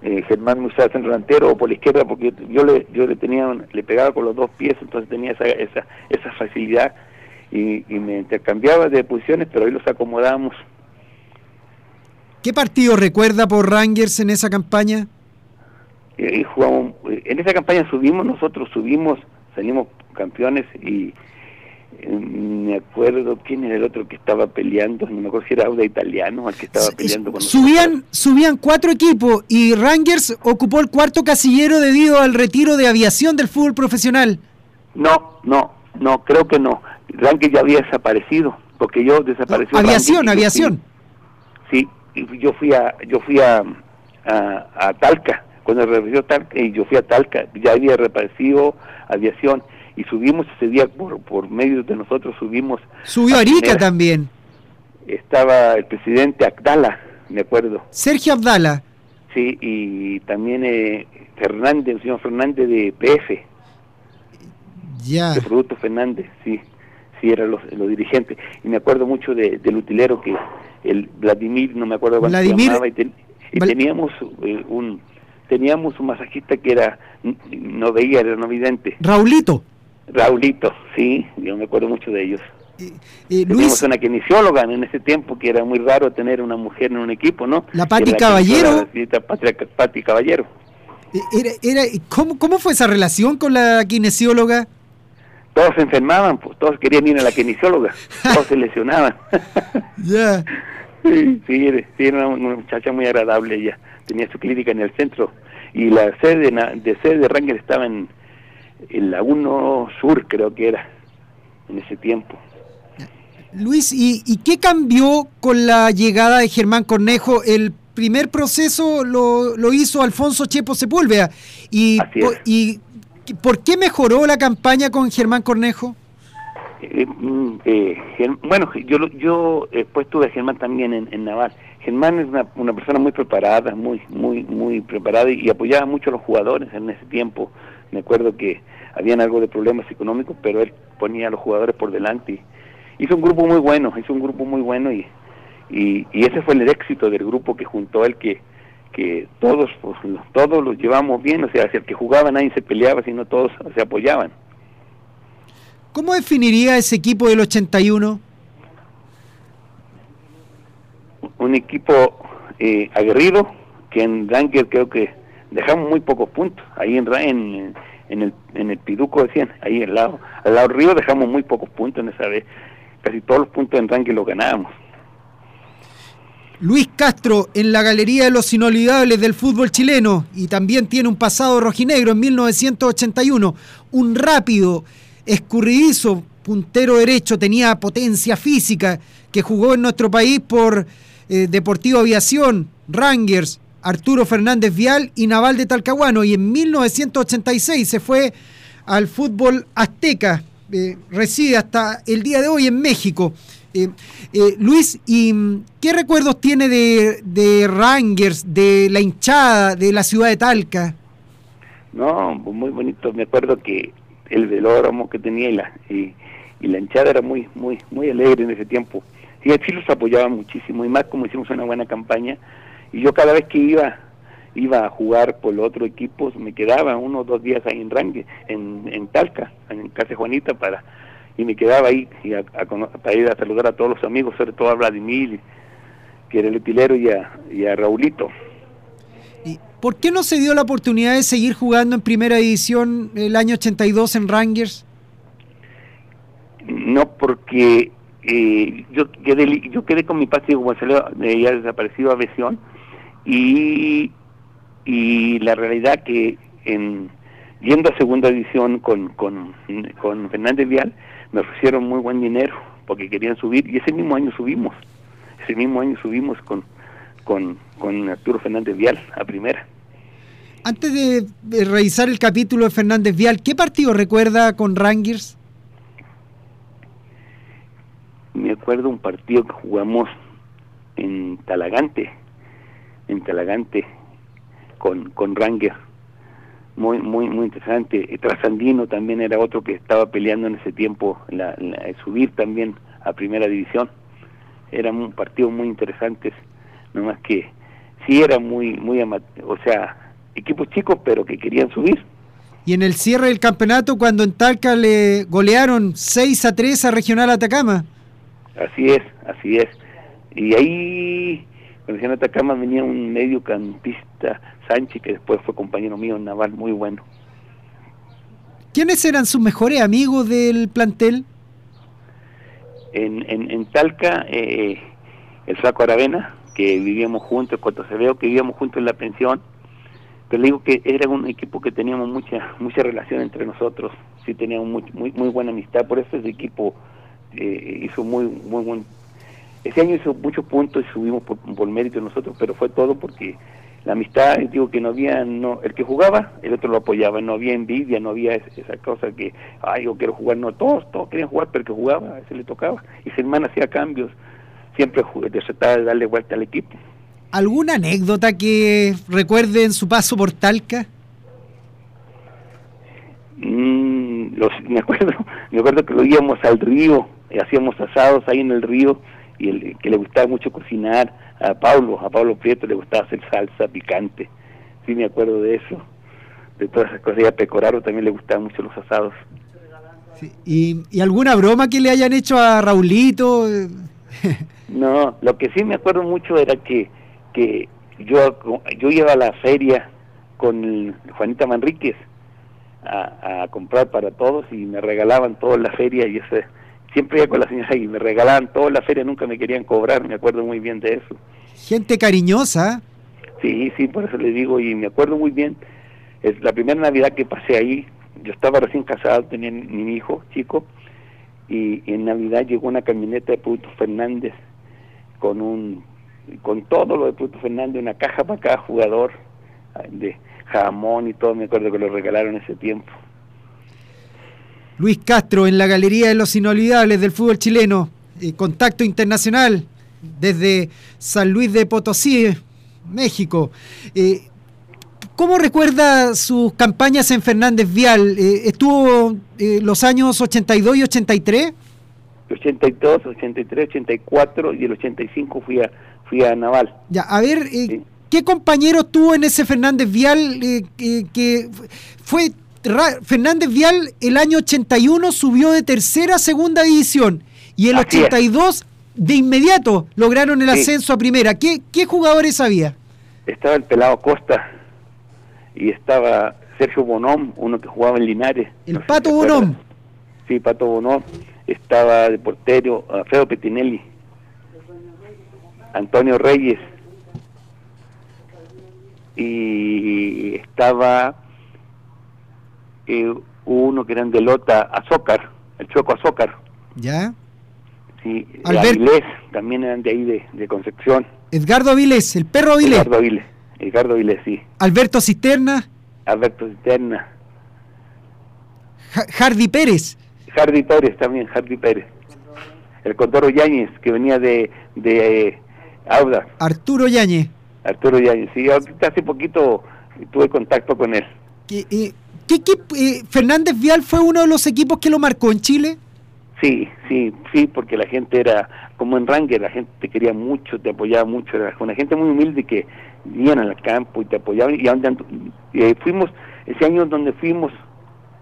Eh, Germán me usaba centro delantero o por la izquierda porque yo le, yo le tenía, le pegaba con los dos pies, entonces tenía esa, esa, esa facilidad y, y me intercambiaba de posiciones, pero ahí los acomodábamos. ¿Qué partido recuerda por Rangers en esa campaña? Ahí jugamos, eh, en esa campaña subimos, nosotros subimos, salimos campeones y eh, me acuerdo quién era el otro que estaba peleando, no me acuerdo si era Auda Italiano, el que estaba peleando con nosotros. Subían, subían cuatro equipos y Rangers ocupó el cuarto casillero debido al retiro de aviación del fútbol profesional. No, no, no, creo que no. Rankin ya había desaparecido, porque yo desapareció. aviación, yo aviación. fui- sí, yo fui a, yo fui a, a, a Talca, cuando reapareció Talca, y yo fui a Talca, ya había reaparecido aviación, y subimos ese día por, por medio de nosotros, subimos. Subió a Arica también. Estaba el presidente Agdala, me acuerdo. Sergio Abdala. Sí, y también eh, Fernández, el señor Fernández de PF. Ya. de Productos Fernández, sí, sí, eran los, los dirigentes. Y me acuerdo mucho de, del utilero que el Vladimir, no me acuerdo cuánto se Vladimir- llamaba, y, ten- y Val- teníamos eh, un teníamos un masajista que era, no veía, era no vidente. Raulito. Raulito, sí, yo me acuerdo mucho de ellos. Eh, Teníamos Luis, una kinesióloga en ese tiempo que era muy raro tener una mujer en un equipo, ¿no? La Pati Era Caballero. la Pati Caballero. eh, era, era, ¿cómo, ¿cómo fue esa relación con la kinesióloga? Todos se enfermaban, pues todos querían ir a la kinesióloga, todos se lesionaban. Ya. Sí, sí, era, sí, era una, muchacha muy agradable ella. Tenía su clínica en el centro y la sede de sede de Ranger estaba en, en la 1 Sur, creo que era, en ese tiempo. Luis, ¿y, y qué cambió con la llegada de Germán Cornejo? El primer proceso lo, lo hizo Alfonso Chepo Sepúlveda. ¿Y, Así es. ¿Y por qué mejoró la campaña con Germán Cornejo? Eh, mm, eh, bueno, yo yo después tuve a Germán también en, en Naval. Germán es una, una persona muy preparada, muy muy muy preparada y, apoyaba mucho a los jugadores en ese tiempo. Me acuerdo que habían algo de problemas económicos, pero él ponía a los jugadores por delante. y hizo un grupo muy bueno, hizo un grupo muy bueno y, y, y ese fue el éxito del grupo que juntó el que que todos pues, los- todos los llevamos bien, o sea, si el que jugaba nadie se peleaba, sino todos se apoyaban. ¿Cómo definiría ese equipo del 81? Un equipo eh, aguerrido, que en Ranger creo que dejamos muy pocos puntos, ahí en, en, en el, en el Piduco decían, ahí al lado, al lado del río dejamos muy pocos puntos en esa vez, casi todos los puntos en Ranger los ganábamos. Luis Castro en la Galería de los Inolvidables del fútbol chileno y también tiene un pasado rojinegro en 1981. Un rápido, escurridizo puntero derecho, tenía potencia física, que jugó en nuestro país por eh, Deportivo Aviación, Rangers, Arturo Fernández Vial y Naval de Talcahuano. Y en 1986 se fue al fútbol azteca. eh, reside hasta el día de hoy en México. Eh, eh, Luis, ¿y mm, qué recuerdos tiene de, de Rangers, de la hinchada, de la ciudad de Talca? No, pues muy bonito. Me acuerdo que el velódromo que tenía y la, y, y la hinchada era muy, muy, muy alegre en ese tiempo. Sí, sí los apoyaba muchísimo y más como hicimos una buena campaña. Y yo cada vez que iba iba a jugar por los otros equipos, me quedaba uno o dos días ahí en Rangue, en, en Talca, en Casa Juanita, para y me quedaba ahí y a- a para ir a saludar a todos los amigos, sobre todo a Vladimir, que era el utilero, y a, y a Raulito. ¿Por qué no se dio la oportunidad de seguir jugando en primera división el año 82 en Rangers? No, porque eh, yo quedé yo quedé con mi padre como salió eh, ya desaparecido a Besión y y la realidad que en yendo a segunda división con, con, con Fernández Vial me ofrecieron muy buen dinero porque querían subir y ese mismo año subimos ese mismo año subimos con con, con Arturo Fernández Vial a primera Antes de, revisar el capítulo de Fernández Vial, ¿qué partido recuerda con Rangers? me acuerdo un partido que jugamos en Talagante, en Talagante, con, con Ranger. Muy, muy, muy interesante. Eh, Trasandino también era otro que estaba peleando en ese tiempo, la, la- subir también a primera división. Eran un partido muy interesantes, nomás que sí era muy, muy o sea, equipos chicos pero que querían subir. Y en el cierre del campeonato, cuando en Talca le golearon 6 a 3 a Regional Atacama. Así es, así es. Y ahí, cuando decían Atacama, venía un mediocampista, Sánchez, que después fue compañero mío en Naval, muy bueno. ¿Quiénes eran sus mejores amigos del plantel? En, en, en Talca, eh, el Flaco Aravena, que vivíamos juntos, cuando se veo que vivíamos juntos en la pensión, pero le digo que era un equipo que teníamos mucha mucha relación entre nosotros, sí teníamos muy, muy, muy buena amistad, por eso ese equipo eh, hizo muy, muy buen... Ese año hizo muchos puntos y subimos por, por mérito de nosotros, pero fue todo porque la amistad, digo que no había, no, el que jugaba, el otro lo apoyaba, no había envidia, no había es- esa cosa que, ay, yo quiero jugar, no, todos, todos querían jugar, pero el que jugaba, a ese le tocaba, y su hermana hacía cambios, siempre trataba de darle vuelta al equipo. ¿Alguna anécdota que recuerde en su paso por Talca? Mm, los, me acuerdo me acuerdo que lo íbamos al río y hacíamos asados ahí en el río y el que le gustaba mucho cocinar a Pablo a Pablo Prieto le gustaba hacer salsa picante. Sí me acuerdo de eso de todas esas cosas. Y a Pecoraro también le gustaban mucho los asados. ¿Y, y alguna broma que le hayan hecho a Raulito? no lo que sí me acuerdo mucho era que que yo yo iba a la feria con Juanita Manríquez a, a comprar para todos y me regalaban todo en la feria y ese siempre iba con la señora y me regalaban todo en la feria nunca me querían cobrar me acuerdo muy bien de eso Gente cariñosa. sí sí por eso les digo y me acuerdo muy bien es la primera navidad que pasé ahí yo estaba recién casado tenía mi hijo chico y, y en navidad llegó una camioneta de Productos Fernández con un con todo lo de Productos Fernández una caja para cada jugador de jamón y todo me acuerdo que lo regalaron ese tiempo Luis Castro en la Galería de los Inolvidables del fútbol chileno. Eh, contacto internacional desde San Luis de Potosí, México. Eh, ¿Cómo recuerda sus campañas en Fernández Vial? Eh, ¿Estuvo los años 82 y 83? El 82, 83, 84 y el 85 fui a, fui a Naval. Ya, a ver, ¿qué compañeros tuvo en ese Fernández Vial que fue... Fernández Vial el año 81 subió de tercera a segunda división y el Así es. 82 de inmediato lograron el Sí. ascenso a primera. ¿Qué, qué jugadores había? Estaba el Pelado Costa y estaba Sergio Bonón, uno que jugaba en Linares. El No si Pato. Bonón. Sí, Pato Bonón. Estaba de portero Alfredo Petinelli. Antonio Reyes. Y estaba eh, uno que eran de Lota, Azócar, el Choco Azócar. ¿Ya? Sí, Avilés, también eran de ahí, de, de Concepción. Edgardo Avilés, el perro Avilés. Edgardo Avilés, Edgardo Avilés, sí. Alberto Cisterna, Alberto Cisterna. Ja- Hardy Pérez. Hardy Pérez también, Hardy Pérez. El Condoro Yáñez, que venía de, de eh, Auda, Arturo Yañez. Arturo Yáñez. Sí, ahorita hace poquito tuve contacto con él. ¿Qué, eh, qué equipo- eh, Fernández Vial fue uno de los equipos que lo marcó en Chile? Sí, sí, sí, porque la gente era como en Ranger, la gente te quería mucho, te apoyaba mucho, era una gente muy humilde que iban al campo y te apoyaban y, y, fuimos, ese año donde fuimos,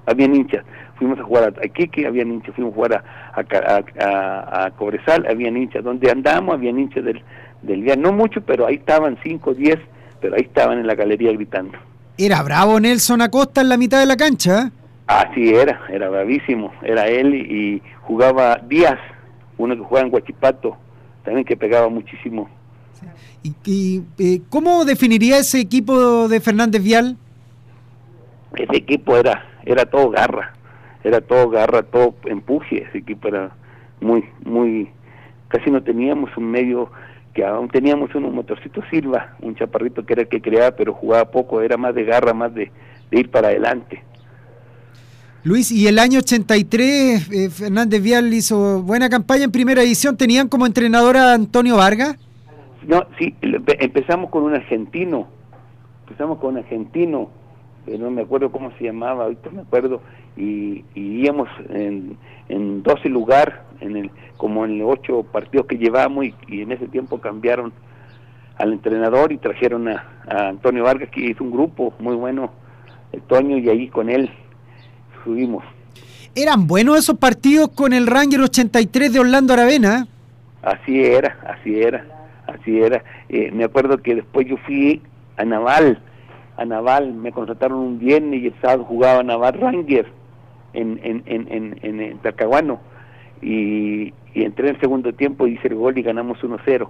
habían hinchas, fuimos a jugar a Iquique, habían hinchas, fuimos a jugar a, a, Cobresal, habían hinchas, donde andamos habían hinchas del, del Vial, no mucho, pero ahí estaban 5, 10, pero ahí estaban en la galería gritando. Era bravo Nelson Acosta en la mitad de la cancha. ¿eh? Así era, era bravísimo, era él y jugaba Díaz, uno que jugaba en Huachipato, también que pegaba muchísimo. ¿Y, y, eh, cómo definiría ese equipo de Fernández Vial? Ese equipo era era todo garra, era todo garra, todo empuje, ese equipo era muy, muy, casi no teníamos un medio que aún teníamos un motorcito Silva, un chaparrito que era el que creaba, pero jugaba poco, era más de garra, más de, de ir para adelante. Luis, y el año 83 eh, Fernández Vial hizo buena campaña en primera edición. ¿Tenían como entrenador a Antonio Vargas? No, sí, empezamos con un argentino, empezamos con un argentino, eh, no me acuerdo cómo se llamaba, ahorita me acuerdo, y, y íbamos en, en 12 lugar, en el, como en los ocho partidos que llevamos, y, y en ese tiempo cambiaron al entrenador y trajeron a, a Antonio Vargas, que hizo un grupo muy bueno, el Toño, y ahí con él subimos. Eran buenos esos partidos con el Ranger 83 de Orlando Aravena. Así era, así era, así era. Eh, me acuerdo que después yo fui a Naval, a Naval, me contrataron un viernes y el sábado jugaba Naval Ranger en, en, en, en, en, en Talcahuano. Y, y entré en el segundo tiempo, hice el gol y ganamos 1-0.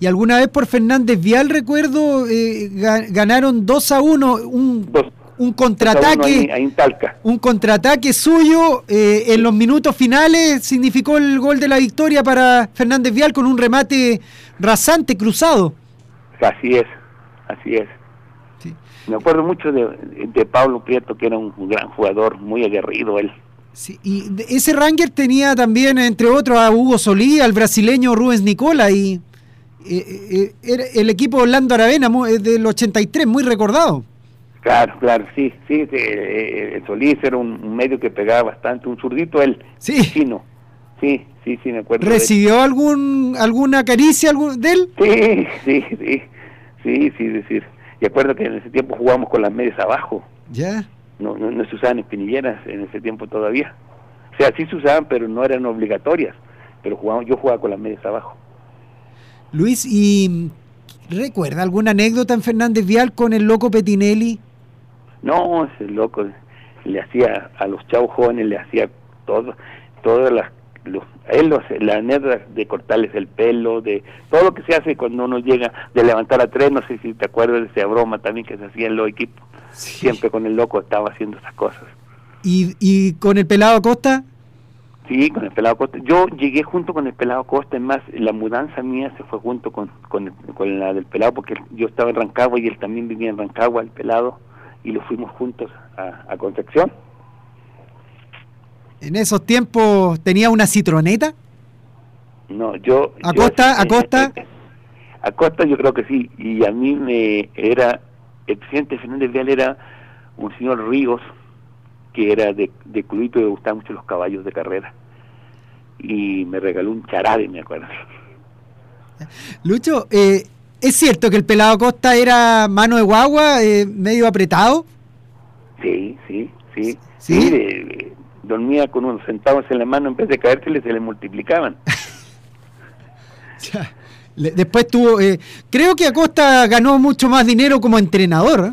Y alguna vez por Fernández Vial, recuerdo, eh, ga- ganaron 2 a 1, un, un contraataque. Ahí, ahí en Talca. Un contraataque suyo eh, en los minutos finales significó el gol de la victoria para Fernández Vial con un remate rasante, cruzado. Así es, así es. Me acuerdo mucho de, de Pablo Prieto, que era un gran jugador, muy aguerrido él. Sí, y ese Ranger tenía también, entre otros, a Hugo Solí, al brasileño Rubens Nicola y eh, eh, el equipo Orlando Aravena eh, del 83, muy recordado. Claro, claro, sí, sí, sí, eh, el Solís era un, medio que pegaba bastante, un zurdito él, sí. chino, sí, sí, sí, me acuerdo. ¿Recibió algún alguna caricia algún, de él? Sí, sí, sí, sí, sí, decir. Y acuerdo que en ese tiempo jugábamos con las medias abajo, Ya. no, no, no se usaban espinilleras en ese tiempo todavía. O sea, sí se usaban, pero no eran obligatorias, pero jugábamos, yo jugaba con las medias abajo. Luis, ¿y recuerda alguna anécdota en Fernández Vial con el loco Petinelli? No, ese loco le hacía a los chavos jóvenes le hacía todo, todas las los, él los, la anécdota de cortarles el pelo, de todo lo que se hace cuando uno llega de levantar a tres, no sé si te acuerdas de esa broma también que se hacía en los equipos. Siempre con el loco estaba haciendo esas cosas. ¿Y, y con el pelado Acosta? Sí, con el pelado Costa. Yo llegué junto con el pelado Costa, es más, la mudanza mía se fue junto con, con, el- con la del pelado, porque yo estaba en Rancagua y él también vivía en Rancagua, el pelado, y lo fuimos juntos a, a Concepción. En esos tiempos tenía una citroneta. No, yo... yo- Acosta, eh, Acosta. eh, Acosta yo creo que sí, y a mí me era, el presidente Fernández Vial era un señor Ríos, que era de, de y le gustaban mucho los caballos de carrera. y me regaló un charade, me acuerdo. Lucho, eh, ¿es cierto que el pelado Costa era mano de guagua, eh, medio apretado? Sí, sí, sí. ¿Sí? de- de- dormía con unos centavos en la mano, en vez de caérsele, se le multiplicaban. Después tuvo, eh, creo que Acosta ganó mucho más dinero como entrenador. ¿eh?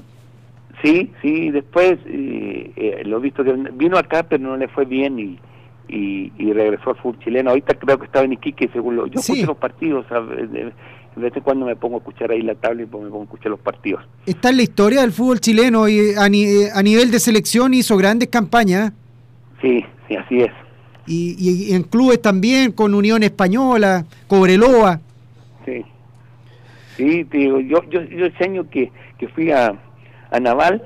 Sí, sí, después eh, eh, lo he visto que vino acá, pero no le fue bien y, y, y regresó al fútbol chileno. Ahorita creo que estaba en Iquique, según lo. Yo Sí. escucho los partidos, ¿sabes? de, vez en cuando me pongo a escuchar ahí la tabla y me pongo a escuchar los partidos. Está en la historia del fútbol chileno y a, ni- a nivel de selección hizo grandes campañas. Sí, sí, así es. Y, y- y en clubes también, con Unión Española, Cobreloa. Sí. Sí, te digo, yo, yo, yo ese año que, que fui a, a Naval,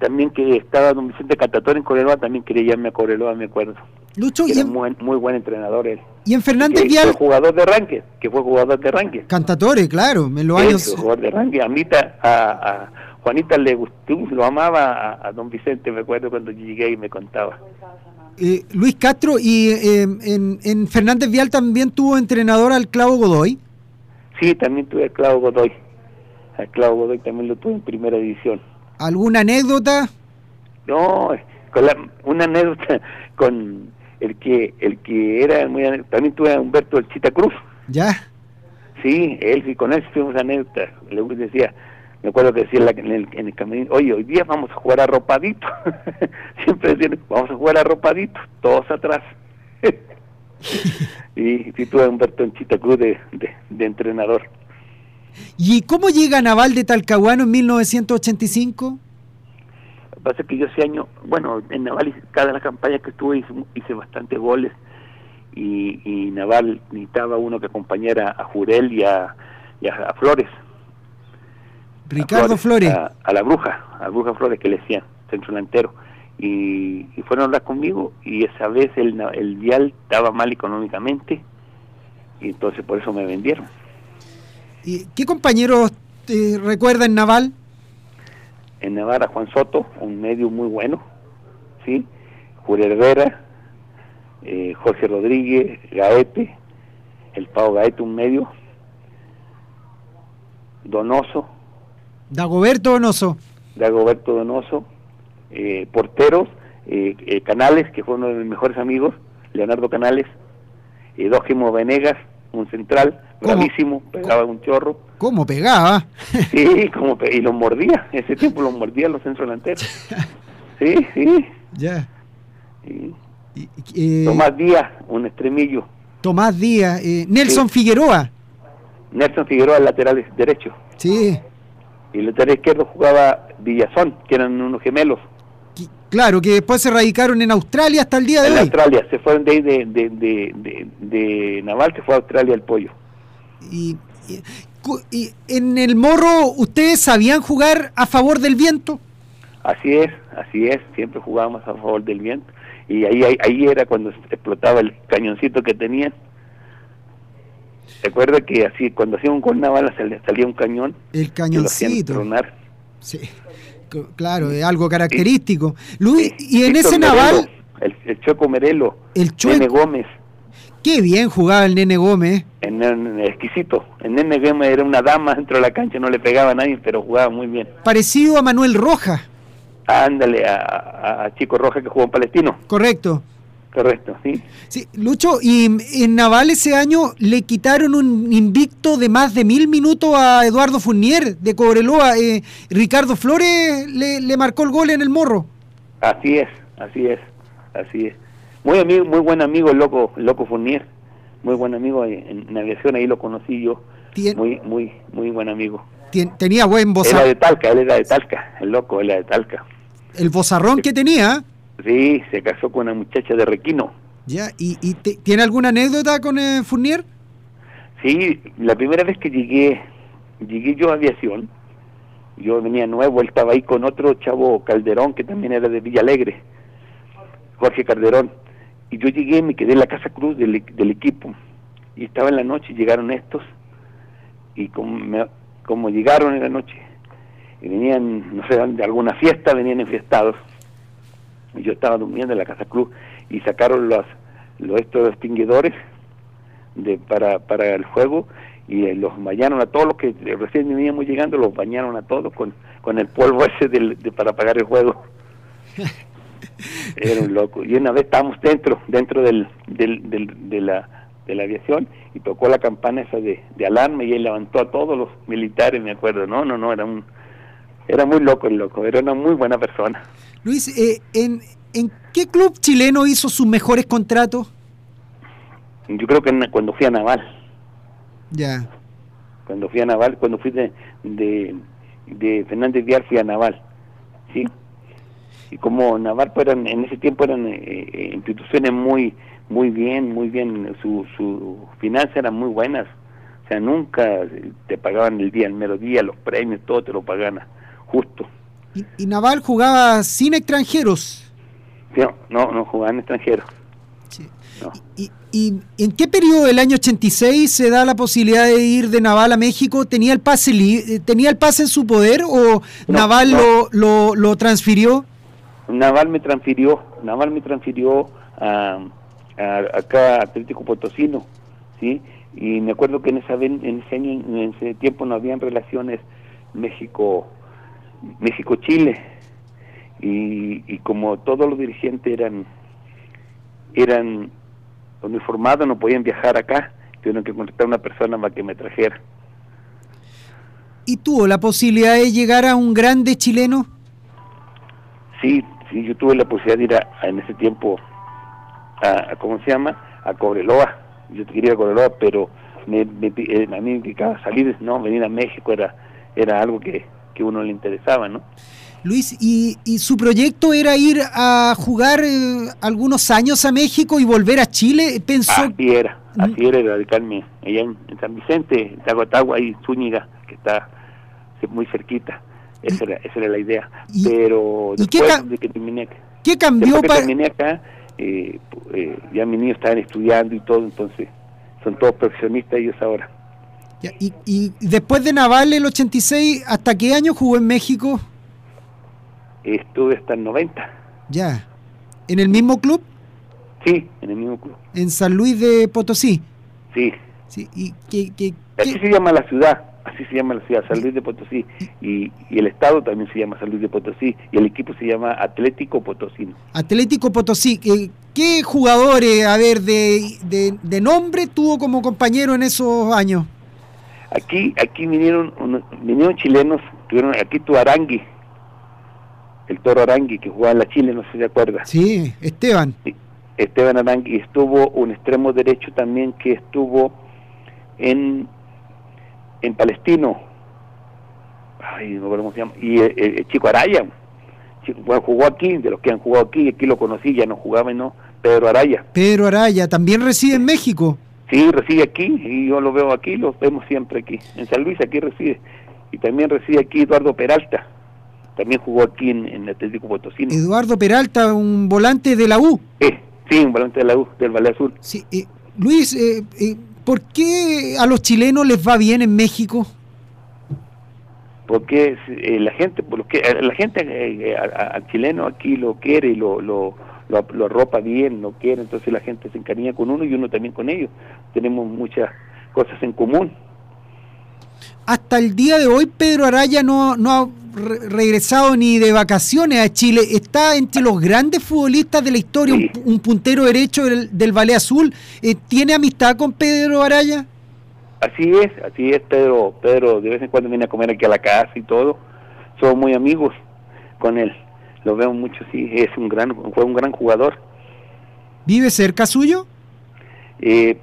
también que estaba don Vicente Catator en Coreloa, también quería llamarme a Coreloa, me acuerdo. Lucho, Que y era en, muy, muy buen entrenador él. y en Fernández que Vial, fue jugador de ranque, que fue jugador de ranque. Cantatore, claro, en los años... fue jugador de ranque. A, Anita- a, a Juanita le gustó, lo amaba a, a don Vicente, me acuerdo cuando llegué y me contaba. eh, Luis Castro, y eh, en, en Fernández Vial también tuvo entrenador al Clavo Godoy. Sí, también tuve a Claudio Godoy. A Claudio Godoy también lo tuve en primera división. ¿Alguna anécdota? No, con la- una anécdota con el que el que era muy también tuve a Humberto el Chita Cruz. ¿Ya? Sí, él sí, con él tuvimos anécdotas. Le decía, me acuerdo que decía en, la- en el, en el oye, hoy día vamos a jugar arropadito. Siempre decían, vamos a jugar arropadito, todos atrás. y sí tuve a Humberto en Chita Cruz de, de, de entrenador. ¿Y cómo llega Naval de Talcahuano en 1985? Lo que pasa es que yo ese año, bueno, en Naval, cada la campaña que estuve hice, hice bastantes goles y, y Naval necesitaba uno que acompañara a Jurel y a, y a, a Flores. A Ricardo Flores. A, a la bruja, a la bruja Flores que le decían, centro delantero. Y, y fueron a hablar conmigo y esa vez el, el vial estaba mal económicamente y entonces por eso me vendieron. ¿Y ¿Qué compañeros te recuerda en Naval? en Navarra Juan Soto, un medio muy bueno, ¿sí? Julio Herrera, eh, Jorge Rodríguez, Gaete, el Pau Gaete, un medio, Donoso, Dagoberto Donoso. Dagoberto Donoso, eh, porteros, eh, eh, Canales, que fue uno de mis mejores amigos, Leonardo Canales, eh, Dógimo Venegas, un central, ¿Cómo? bravísimo, pegaba un chorro, ¿Cómo pegaba? sí, como pe- y los mordía, ese tiempo los mordía los centros delanteros. Sí, sí. Ya. sí. Eh, Tomás Díaz, un extremillo. Tomás Díaz. eh, Nelson Figueroa. Nelson Figueroa, lateral derecho. Sí, Y el lateral izquierdo jugaba Villazón, que eran unos gemelos. claro, que después se radicaron en Australia hasta el día de En hoy. Australia, se fueron de ahí de, de, Naval, se fue a Australia el pollo. Y, y en el morro, ¿ustedes sabían jugar a favor del viento? Así es, así es, siempre jugábamos a favor del viento. Y ahí, ahí, ahí era cuando explotaba el cañoncito que tenían. Recuerda que así, cuando hacía un gol naval salía, un cañón. El cañoncito. tronar. Sí, claro, es algo característico. Luis, y en Víctor ese Merelo, naval, El, el Choco Merelo. El Chueco. Nene Gómez. qué bien jugaba el Nene Gómez. En, en- exquisito. El Nene Gómez era una dama dentro de la cancha, no le pegaba a nadie, pero jugaba muy bien. Parecido a Manuel Rojas, Ándale a- a Chico Roja que jugó en Palestino. correcto. Correcto, sí. Sí, Lucho, y en Naval ese año le quitaron un invicto de más de mil minutos a Eduardo Fournier de Cobreloa. Eh, Ricardo Flores le, le marcó el gol en el morro. Así es, así es, así es. Muy amigo, muy buen amigo el loco, el loco Fournier. Muy buen amigo en, en aviación, ahí lo conocí yo. Tien- Muy, muy, muy buen amigo. tien- tenía buen Era de Talca, él era de Talca, el loco, él era de Talca. el bozarrón que tenía. Sí, se casó con una muchacha de Requino. Ya, ¿Y, y te- tiene alguna anécdota con eh, Fournier? Sí, la primera vez que llegué, llegué yo a aviación, yo venía nuevo, él estaba ahí con otro chavo Calderón, que también era de Villa Alegre, Jorge Calderón, y yo llegué y me quedé en la Casa Cruz del, del equipo, y estaba en la noche, y llegaron estos, y como, me- como llegaron en la noche, y venían, no sé, de alguna fiesta, venían enfiestados, y yo estaba durmiendo en la Casa Cruz, y sacaron las, los estos extinguidores de para para el fuego y eh, los bañaron a todos los que recién veníamos llegando los bañaron a todos con con el polvo ese del, de, para apagar el fuego era un loco. Y una vez estábamos dentro dentro del, del, del de la de la aviación y tocó la campana esa de, de alarma y él levantó a todos los militares me acuerdo. No no no era un era muy loco el loco era una muy buena persona Luis, eh, ¿en, ¿en qué club chileno hizo sus mejores contratos? yo creo que en- cuando fui a Naval Ya. cuando fui a Naval, cuando fui de, de, de Fernández Vial fui a Naval, ¿sí? Y como Naval pues, eran, en ese tiempo eran eh, eh, instituciones muy muy bien, muy bien, su, su finanzas eran muy buenas, o sea, nunca te pagaban el día, el mero día, los premios, todo te lo pagaban justo. Y, y Naval jugaba sin extranjeros. No, no, no jugaban extranjeros. ¿Y, y en qué periodo del año 86 se da la posibilidad de ir de Naval a México? ¿Tenía el pase li- eh, tenía el pase en su poder o No, Naval no. Lo, lo, lo transfirió? Naval me transfirió, Naval me transfirió a, a- acá a Atlético Potosino, ¿sí? Y me acuerdo que en esa en ese año, en ese tiempo no habían relaciones México México Chile y, y como todos los dirigentes eran eran uniformados no podían viajar acá, tuvieron que contratar a una persona para que me trajera. ¿Y tuvo la posibilidad de llegar a un grande chileno? Sí, sí, yo tuve la posibilidad de ir a, a- en ese tiempo a, a- ¿cómo se llama? A Cobreloa. Yo quería ir a Cobreloa, pero me, me eh, a mí me picaba salir, no, venir a México era era algo que, que uno le interesaba, ¿no? Luis, ¿y, y su proyecto era ir a jugar eh, algunos años a México y volver a Chile? ¿Pensó Así era, así era radicarme allá en, en San Vicente, en Tagotagua y Zúñiga, que está muy cerquita. Esa era, esa era la idea. Pero y después de que terminé acá, qué cambió para...? terminé acá, eh, eh, ya mis niños estaban estudiando y todo, entonces son todos profesionistas ellos ahora. Ya, y, y después de Naval el 86, ¿hasta qué año jugó en México? Estuve hasta el 90, Ya. ¿En el mismo club? sí, en el mismo club, En San Luis de Potosí. sí. Sí, y que- Así se llama la ciudad, así se llama la ciudad, San Luis de Potosí. Y, y el estado también se llama San Luis de Potosí. Y el equipo se llama Atlético Potosino. Atlético Potosí. ¿Qué, qué jugadores, a ver, de, de, de nombre tuvo como compañero en esos años? Aquí aquí vinieron unos- vinieron chilenos, tuvieron aquí tu Arangui, el toro Arangui que jugaba en la Chile, no sé si se acuerda. Sí, Esteban. Esteban Arangui, y estuvo un extremo derecho también que estuvo en en Palestino. Ay, no cómo se llama. Y el, el- el chico Araya, chico- bueno, jugó aquí, de los que han jugado aquí, aquí lo conocí, ya no jugaba, ¿no? Pedro Araya. Pedro Araya, también reside en México. Sí, reside aquí y yo lo veo aquí, lo vemos siempre aquí. En San Luis aquí reside. Y también reside aquí Eduardo Peralta. También jugó aquí en, en Atlético Potosino. Eduardo Peralta, un volante de la U. Eh, sí, un volante de la U, del Valle Azul. Sí, eh, Luis, eh, eh, ¿por qué a los chilenos les va bien en México? Porque eh, la gente, porque eh, la gente eh, al chileno aquí lo quiere y lo, lo, lo, lo arropa bien, lo quiere, entonces la gente se encariña con uno y uno también con ellos. Tenemos muchas cosas en común. Hasta el día de hoy Pedro Araya no, no ha re- regresado ni de vacaciones a Chile. Está entre los grandes futbolistas de la historia, un puntero derecho del, del Valle Azul. Eh, ¿Tiene amistad con Pedro Araya? Así es, así es, Pedro, Pedro de vez en cuando viene a comer aquí a la casa y todo. Somos muy amigos con él. Lo veo mucho, sí, es un gran, fue un gran jugador. ¿Vive cerca suyo? Eh,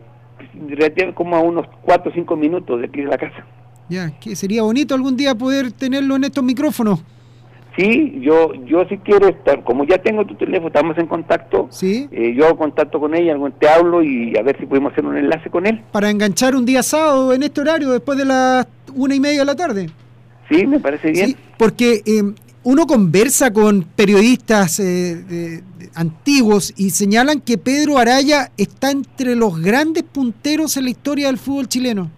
como a unos 4 o 5 minutos de aquí de la casa. Ya, que sería bonito algún día poder tenerlo en estos micrófonos. Sí, yo yo sí quiero estar, como ya tengo tu teléfono, estamos en contacto. Sí. eh, yo hago contacto con ella, algún- te hablo y a ver si podemos hacer un enlace con él. Para enganchar un día sábado en este horario, después de las una y media de la tarde. Sí, me parece bien. Sí, porque eh, uno conversa con periodistas eh, de- de- antiguos y señalan que Pedro Araya está entre los grandes punteros en la historia del fútbol chileno.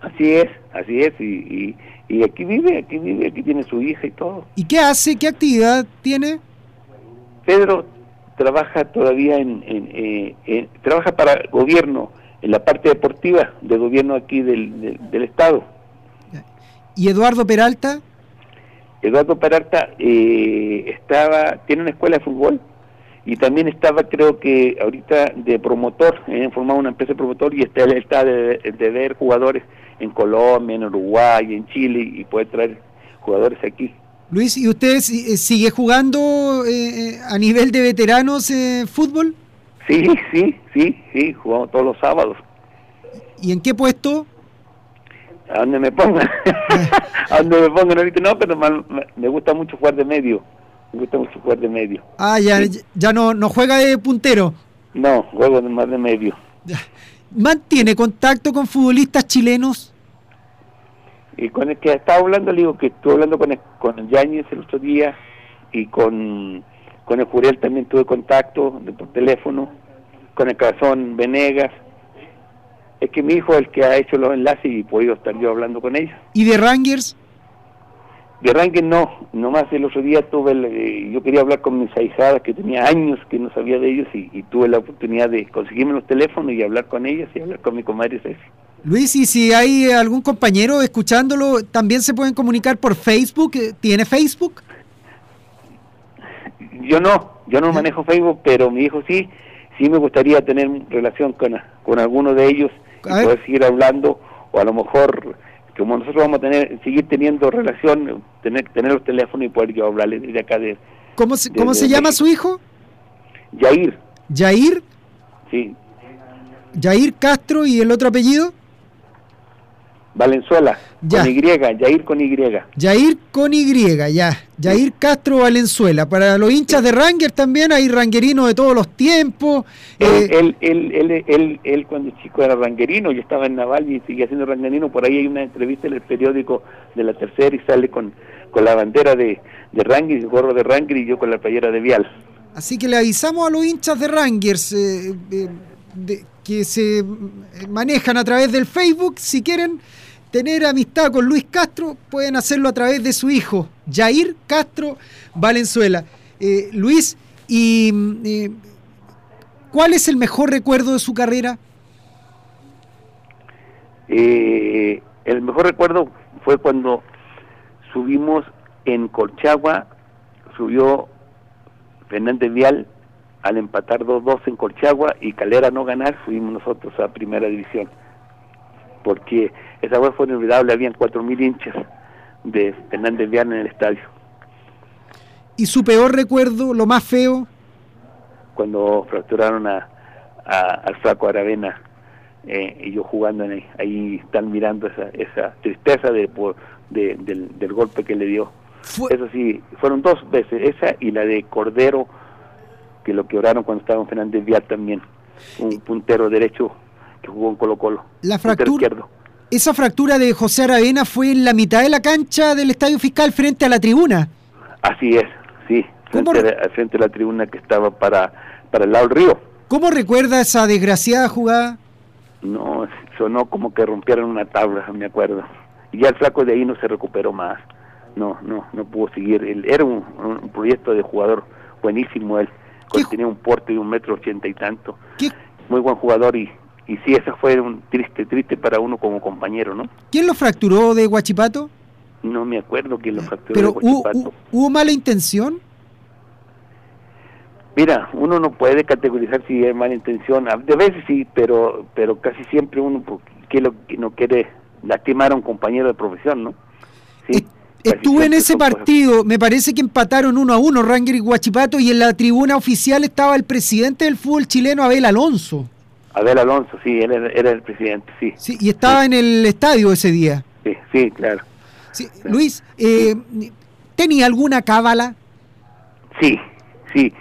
Así es, así es. Y, y, y aquí vive, aquí vive, aquí tiene su hija y todo. ¿Y qué hace? ¿Qué actividad tiene? Pedro trabaja todavía en, en, eh, en- trabaja para gobierno en la parte deportiva del gobierno aquí del, del, del estado. ¿Y Eduardo Peralta? Eduardo Peralta eh, estaba tiene una escuela de fútbol y también estaba creo que ahorita de promotor, eh, formado una empresa de promotor y está, está de, de ver jugadores en Colombia, en Uruguay, en Chile y puede traer jugadores aquí. Luis, ¿y usted eh, sigue jugando eh, eh, a nivel de veteranos fútbol? Sí, sí, sí, sí, jugamos todos los sábados. ¿Y en qué puesto? A donde me pongan, a donde me pongan ahorita, no, pero mal- me- gusta mucho jugar de medio, me gusta mucho jugar de medio. Ah, ya, ya no, no juega de puntero. No, juego de más de medio. ¿Mantiene contacto con futbolistas chilenos? Y con el que estaba hablando, le digo que estuve hablando con el, con Yáñez el otro día y con, con el Juriel también tuve contacto de, por teléfono, con el Cabezón Venegas. Es que mi hijo es el que ha hecho los enlaces y he podido estar yo hablando con ellos. ¿Y de Rangers? De arranque no, nomás el otro día tuve, el, eh, yo quería hablar con mis ahijadas que tenía años que no sabía de ellos y, y tuve la oportunidad de conseguirme los teléfonos y hablar con ellas y hablar con mi comadre Ceci. Luis, y si hay algún compañero escuchándolo, también se pueden comunicar por Facebook. eh, ¿Tiene Facebook? Yo no, yo no manejo Facebook, pero mi hijo sí, sí me gustaría tener relación con, con alguno de ellos A poder seguir hablando o a lo mejor como nosotros vamos a tener seguir teniendo relación, tener tener los teléfonos y poder yo hablarle desde acá de ¿Cómo se, De- cómo de se llama su hijo? Yair, Yair, sí, Yair Castro y el otro apellido. Valenzuela, Ya. con Y, Yair con Y. Yair con Y, ya. Yair Castro Valenzuela. Para los hinchas de Ranger también hay ranguerinos de todos los tiempos. Eh, Él, él, él, él, cuando chico era ranguerino, yo estaba en Naval y seguía siendo ranguerino, por ahí hay una entrevista en el periódico de la tercera y sale con, con la bandera de, de Ranger, el gorro de Ranger y yo con la playera de Vial. Así que le avisamos a los hinchas de Rangers eh, eh, de- que se manejan a través del Facebook. Si quieren tener amistad con Luis Castro, pueden hacerlo a través de su hijo, Jair Castro Valenzuela. Eh, Luis, ¿y mm, eh, cuál es el mejor recuerdo de su carrera? Eh, el mejor recuerdo fue cuando subimos en Colchagua, subió Fernández Vial al empatar 2-2 en Colchagua y Calera no ganar, subimos nosotros a primera división. Porque esa vez fue inolvidable, habían 4.000 hinchas de Fernández Vial en el estadio. ¿Y su peor recuerdo, lo más feo? Cuando fracturaron a, a- al flaco Aravena eh, y yo jugando en ahí, ahí están mirando esa, esa tristeza de, por- de- del, del golpe que le dio. Eso sí, fueron dos veces, esa y la de Cordero, que lo quebraron cuando estaba en Fernández Vial también, un puntero derecho que jugó en Colo Colo. La fractura, izquierdo. Esa fractura de José Aravena fue en la mitad de la cancha del Estadio Fiscal frente a la tribuna. Así es, sí, ¿Cómo frente, a, frente a la tribuna que estaba para, para el lado del río. ¿Cómo recuerda esa desgraciada jugada? No, sonó como que rompieron una tabla, me acuerdo. Y ya el flaco de ahí no se recuperó más. No, no, no pudo seguir. Él era un, un proyecto de jugador buenísimo él. Tenía un porte de un metro ochenta y tanto. Muy buen jugador y, y sí, esa fue un triste, triste para uno como compañero, ¿no? ¿Quién lo fracturó de Guachipato? No me acuerdo quién lo fracturó Pero de ¿hubo, Huachipato. hu- hubo mala intención? Mira, uno no puede categorizar si es mala intención. A- De veces sí, pero pero casi siempre uno pues, que lo que no quiere lastimar a un compañero de profesión, ¿no? Sí. Estuve en ese partido, me parece que empataron uno a uno Ranger y Guachipato y en la tribuna oficial estaba el presidente del fútbol chileno, Abel Alonso. Abel Alonso, sí, él era, era el presidente, sí. Sí, y estaba en el estadio ese día. Sí, sí, claro. Sí, Luis, eh, ¿tenía alguna cábala? Sí, sí,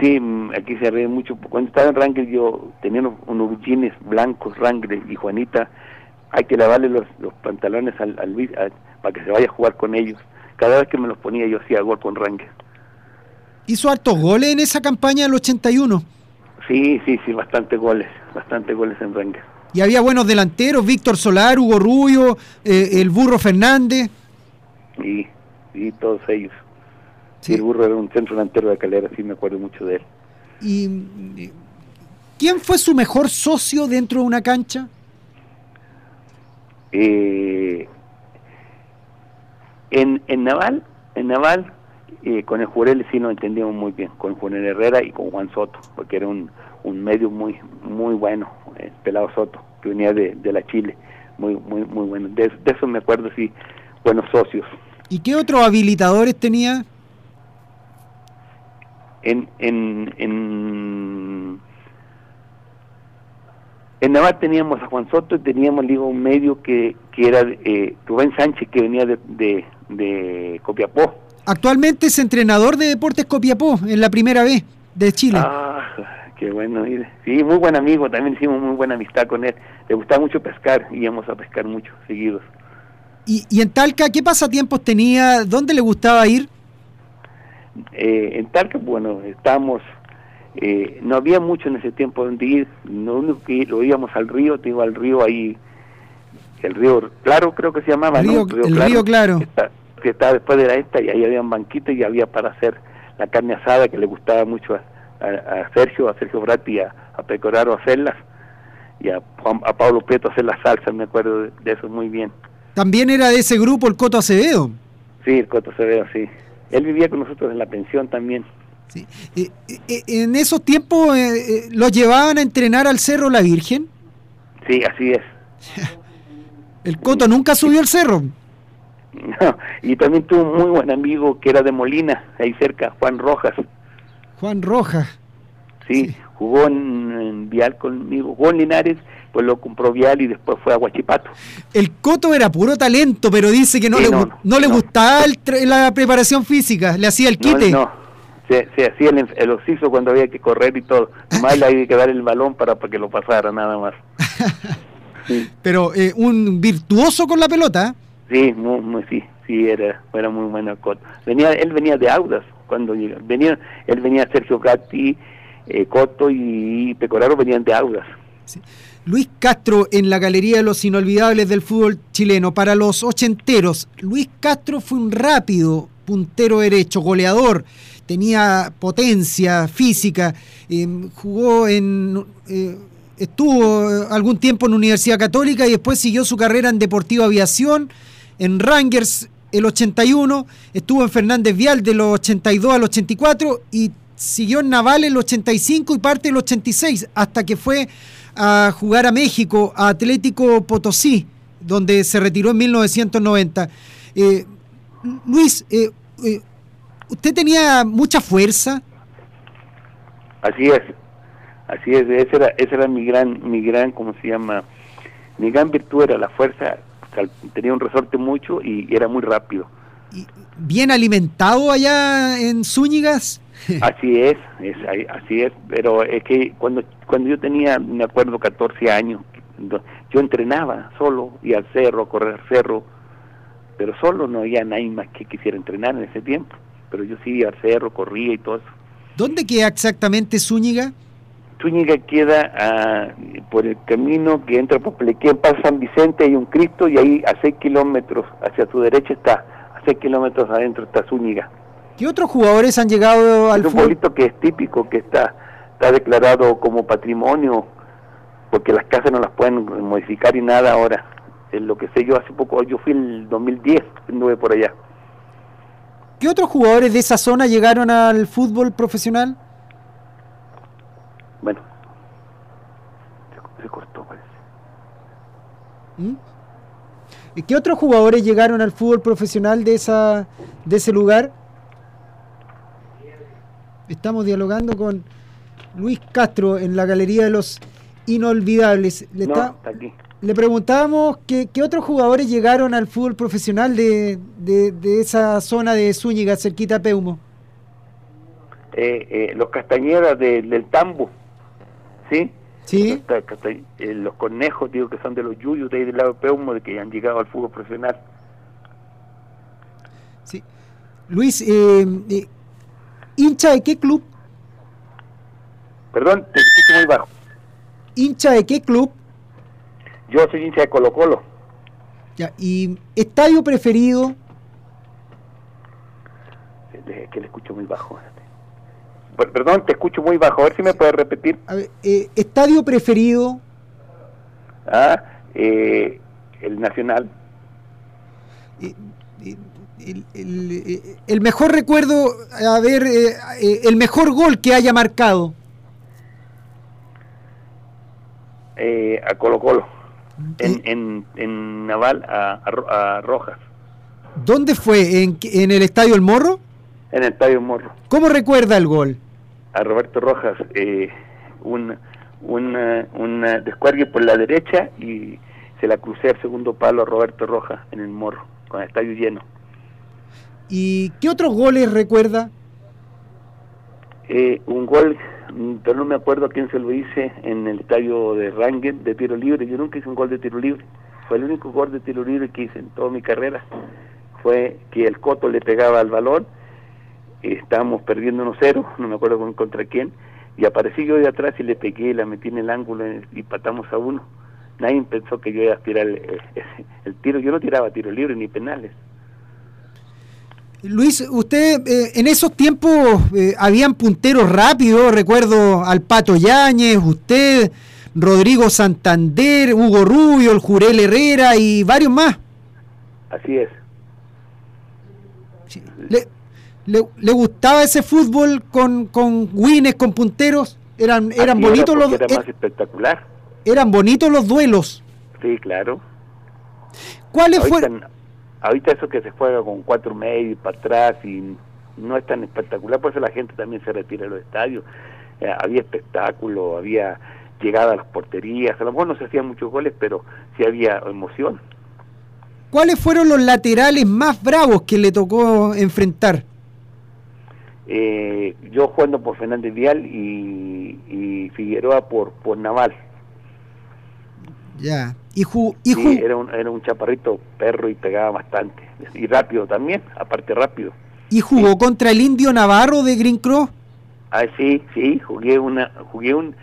sí, aquí se ríe mucho. Cuando estaba en Rangel yo tenía unos, unos jeans blancos, Rangel y Juanita, hay que lavarle los, los pantalones al, al Luis a- para que se vaya a jugar con ellos. Cada vez que me los ponía yo hacía gol con Rangel. Hizo hartos goles en esa campaña del 81 Sí, sí, sí, bastante goles, bastante goles en Rangel. y había buenos delanteros, Víctor Solar, Hugo Rubio, eh, el Burro Fernández. Y, y todos ellos. Sí. el burro era un centro delantero de calera, sí me acuerdo mucho de él. ¿Y eh, quién fue su mejor socio dentro de una cancha? Eh, en, en Naval, en Naval, eh, con el Jurel sí nos entendíamos muy bien, con Juan Herrera y con Juan Soto, porque era un, un medio muy muy bueno, el pelado Soto, que venía de, de la Chile, muy muy muy bueno. De, de eso me acuerdo, sí, buenos socios. ¿Y qué otros habilitadores tenía? En, en, en, en Naval teníamos a Juan Soto y teníamos digo, un medio que, que era eh, Rubén Sánchez, que venía de, de, de Copiapó. Actualmente es entrenador de Deportes Copiapó en la primera vez de Chile. Ah, qué bueno. Sí, muy buen amigo, también hicimos muy buena amistad con él. Le gustaba mucho pescar, íbamos a pescar mucho, seguidos. ¿Y, y en Talca qué pasatiempos tenía? ¿Dónde le gustaba ir? Eh, en Talca, bueno, estábamos, eh, no había mucho en ese tiempo donde ir, lo único que lo íbamos al río, te iba al río ahí, el río Claro creo que se llamaba, Río- ¿no? el Río Claro. Está, que está después de la esta y ahí había un banquito y había para hacer la carne asada que le gustaba mucho a, a- a Sergio, a Sergio Bratti, a, a Pecoraro hacerlas y a, a Pablo Prieto hacer las salsas, me acuerdo de, de eso muy bien. También era de ese grupo el Coto Acevedo. Sí, el Coto Severo, sí. Él vivía con nosotros en la pensión también. Eh, eh, en esos tiempos eh, eh, los llevaban a entrenar al Cerro La Virgen. Sí, así es. El Coto nunca subió el cerro. No, y también tuvo un muy buen amigo que era de Molina, ahí cerca, Juan Rojas. Juan Rojas. Sí, jugó en, en Vial conmigo, jugó en Linares, pues lo compró Vial y después fue a Huachipato. El Coto era puro talento, pero dice que no, Sí, le, no, le gustaba el la preparación física, le hacía el quite. no, se, se hacía el, el ociso cuando había que correr y todo. Nomás le había que dar el balón para, para que lo pasara, nada más. Pero eh, un virtuoso con la pelota. Sí, muy, muy, sí, sí, era, era muy bueno Coto. Venía, él venía de Audas cuando llegó. Venía, él venía Sergio Gatti, eh, Coto y Pecoraro venían de Audas. Luis Castro en la galería de los inolvidables del fútbol chileno. Para los ochenteros, Luis Castro fue un rápido puntero derecho, goleador, tenía potencia física, eh, jugó en... eh, estuvo algún tiempo en Universidad Católica y después siguió su carrera en Deportivo Aviación, en Rangers el 81, estuvo en Fernández Vial de los 82 al 84 y siguió en Naval el 85 y parte del 86 hasta que fue a jugar a México, a Atlético Potosí, donde se retiró en 1990. Eh, Luis, eh, eh, ¿usted tenía mucha fuerza? Así es, así es, esa era, esa era mi gran, mi gran, ¿cómo se llama? Mi gran virtud era la fuerza, tenía un resorte mucho y era muy rápido. ¿Bien alimentado allá en Zúñigas? Así es, así es, pero es que cuando cuando yo tenía, me acuerdo, 14 años, yo entrenaba solo, y al cerro, a correr al cerro, pero solo no había nadie más que quisiera entrenar en ese tiempo, pero yo sí iba al cerro, corría y todo eso. ¿Dónde queda exactamente Zúñiga? Zúñiga queda ah, por el camino que entra por Plequén, pasa San Vicente, hay un Cristo y ahí a 6 kilómetros hacia tu derecha está, a 6 kilómetros adentro está Zúñiga. ¿Qué otros jugadores han llegado al es un pueblito que es típico, que está, está declarado como patrimonio, porque las casas no las pueden modificar y nada ahora. Es lo que sé yo hace poco, yo fui en el 2010, anduve por allá. ¿Qué otros jugadores de esa zona llegaron al fútbol profesional? Bueno, se, se cortó, parece. ¿Mm? ¿Y ¿Qué otros jugadores llegaron al fútbol profesional de esa de ese lugar? Estamos dialogando con Luis Castro en la Galería de los Inolvidables. Le, No, está- aquí. le preguntábamos qué, qué otros jugadores llegaron al fútbol profesional de, de- de esa zona de Zúñiga, cerquita a Peumo. Eh, eh, los castañeras de- del Tambo, ¿sí? Sí. Los, eh, los conejos, digo, que son de los yuyos de ahí del lado de Peumo, de que han llegado al fútbol profesional. Luis, eh, eh, ¿hincha de qué club? Perdón, te escucho muy bajo. ¿Hincha de qué club? Yo soy hincha de Colo Colo. Ya, ¿Y estadio preferido? Eh, que le escucho muy bajo. Per- Perdón, te escucho muy bajo. A ver si me puedes repetir. A ver, eh, estadio preferido, Ah, eh, el Nacional. el, el- eh, el mejor recuerdo, a ver, eh, eh, el mejor gol que haya marcado. eh, a Colo Colo. En, en, en Naval a, a a Rojas. ¿Dónde fue? ¿En, en el estadio El Morro? En el Estadio Morro. ¿Cómo recuerda el gol? A Roberto Rojas. Eh, un, una, una descuergue por la derecha y se la crucé al segundo palo a Roberto Rojas en el Morro, con el estadio lleno. ¿Y qué otros goles recuerda? Eh, un gol, mm, pero no me acuerdo a quién se lo hice en el estadio de Rangen de tiro libre. Yo nunca hice un gol de tiro libre. Fue el único gol de tiro libre que hice en toda mi carrera. Fue que el Coto le pegaba al balón. Eh, estábamos perdiendo 1-0, no me acuerdo con- contra quién. Y aparecí yo de atrás y le pegué la metí en el ángulo eh, y patamos a uno. Nadie pensó que yo iba a tirar el, el- el tiro. Yo no tiraba tiro libre ni penales. Luis, usted eh, en esos tiempos eh, habían punteros rápidos, recuerdo al Pato Yáñez, usted, Rodrigo Santander, Hugo Rubio, el Jurel Herrera y varios más. Así es. ¿Le, le- le gustaba ese fútbol con, con wines, con punteros? ¿Eran, eran, Así bonitos era los, Era más espectacular. eran bonitos los duelos. Sí, claro. ¿Cuáles fueron? ahorita eso que se juega con cuatro medios para atrás y no es tan espectacular, por eso la gente también se retira de los estadios. Eh, había espectáculo, había llegada a las porterías, a lo mejor no se hacían muchos goles, pero sí había emoción. ¿Cuáles fueron los laterales más bravos que le tocó enfrentar? Eh, yo jugando por Fernández Vial y, y Figueroa por, por Naval. Ya. Y, ju- y Sí, era, un, era un chaparrito perro y pegaba bastante. Y rápido también, aparte rápido. y jugó contra el Indio Navarro de Green Cross. Ah, sí, sí, jugué una, jugué un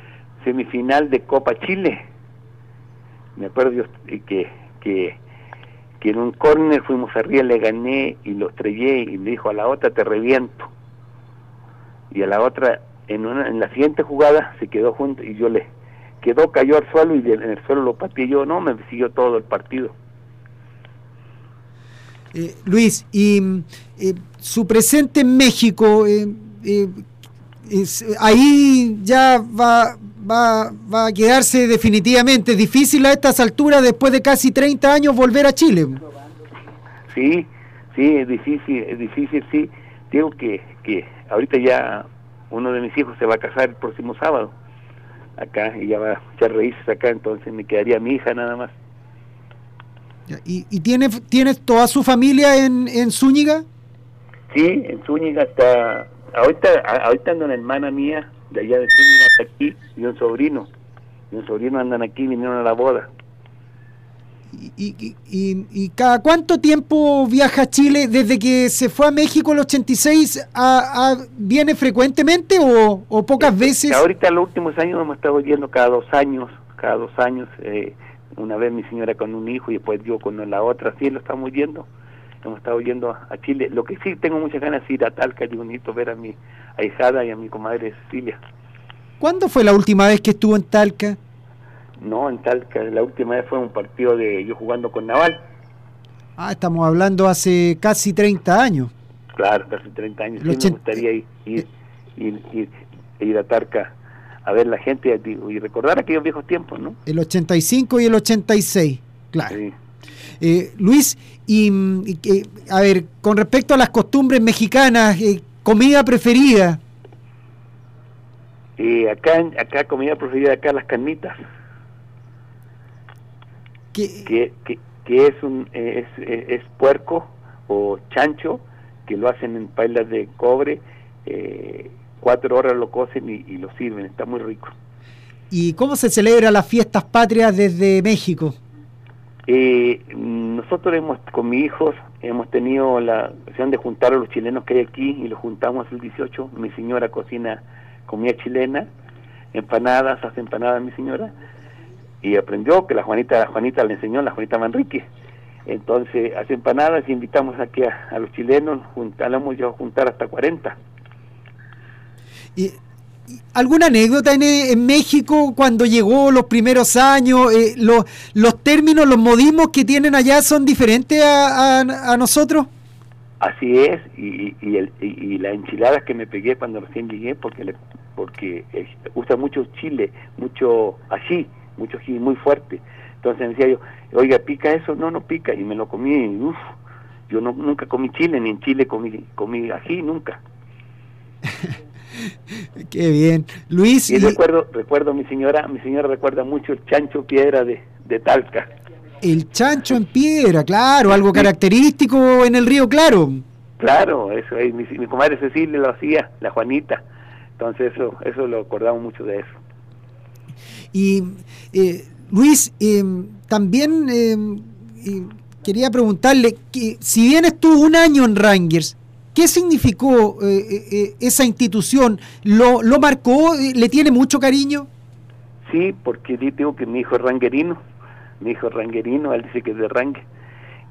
semifinal de Copa Chile. Me acuerdo eh, que, que, que en un córner fuimos arriba, le gané y lo estrellé y me dijo a la otra te reviento. Y a la otra, en, una, en la siguiente jugada se quedó junto y yo le quedó, cayó al suelo y en el suelo lo pateé yo, no, me siguió todo el partido. Eh, Luis, y mm, eh, su presente en México, eh, eh, es- ahí ya va, va, va a quedarse definitivamente. Difícil a estas alturas, después de casi 30 años, volver a Chile. Sí, sí, es difícil, es difícil, sí. Digo que, que ahorita ya uno de mis hijos se va a casar el próximo sábado acá y ya va a echar raíces acá, entonces me quedaría mi hija nada más. ¿Y, y tiene, tiene toda su familia en, en Zúñiga? Sí, en Zúñiga está, ahorita, ahorita anda una hermana mía de allá de Zúñiga hasta aquí y un sobrino. Y un sobrino andan aquí, vinieron a la boda. ¿Y, y, y- y cada cuánto tiempo viaja a Chile? ¿Desde que se fue a México el 86 a, a- viene frecuentemente o, o pocas veces? Ahorita en los últimos años hemos estado yendo cada dos años, cada dos años, eh, una vez mi señora con un hijo y después yo con la otra, sí, lo estamos yendo, hemos estado yendo a, a Chile. Lo que sí tengo muchas ganas es ir a Talca, y bonito ver a mi ahijada y a mi comadre Cecilia. ¿Cuándo fue la última vez que estuvo en Talca? No, en Talca, la última vez fue un partido de yo jugando con Naval, Ah, estamos hablando hace casi 30 años. claro, casi 30 años, sí me gustaría ir, ir, ir, ir- a Talca a ver la gente y, recordar aquellos viejos tiempos, ¿no? El 85 y el 86, claro. Sí. Eh, Luis, y, y a ver, con respecto a las costumbres mexicanas, eh, comida preferida. Y acá, acá comida preferida acá las carnitas. Que, que, que es un es, es, puerco o chancho que lo hacen en pailas de cobre eh, cuatro horas lo cocen y, y lo sirven está muy rico. ¿Y cómo se celebran las fiestas patrias desde México? eh, nosotros hemos con mis hijos hemos tenido la ocasión de juntar a los chilenos que hay aquí y los juntamos el 18 mi señora cocina comida chilena empanadas hace empanadas mi señora y aprendió que la Juanita, la Juanita le enseñó, la Juanita Manrique. Entonces hace empanadas y invitamos aquí a, a los chilenos, juntamos yo a juntar hasta 40. Y- y ¿Alguna anécdota en, en México cuando llegó los primeros años? Eh, los, los términos, los modismos que tienen allá son diferentes a, a- a nosotros. Así es, y, y, el, y, las enchiladas que me pegué cuando recién llegué, porque le, porque eh, usa mucho chile, mucho ají, mucho ají muy fuerte. Entonces decía yo, oiga, ¿pica eso? No, no pica, y me lo comí, y uff, yo no, nunca comí chile, ni en Chile comí, comí ají, nunca. Qué bien. Luis, Y y recuerdo, recuerdo mi señora, mi señora recuerda mucho el chancho piedra de, de Talca. el chancho en piedra, claro, algo característico en el río Claro. Claro, eso es, mi, mi comadre Cecilia lo hacía, la Juanita. Entonces eso, eso lo acordamos mucho de eso. Y eh, Luis, eh, también eh, quería preguntarle que si bien estuvo un año en Rangers, ¿qué significó eh, eh, eh, esa institución? ¿Lo, lo marcó? ¿Le tiene mucho cariño? Sí, porque di- digo que mi hijo es ranguerino, mi hijo es ranguerino, él dice que es de Rangue.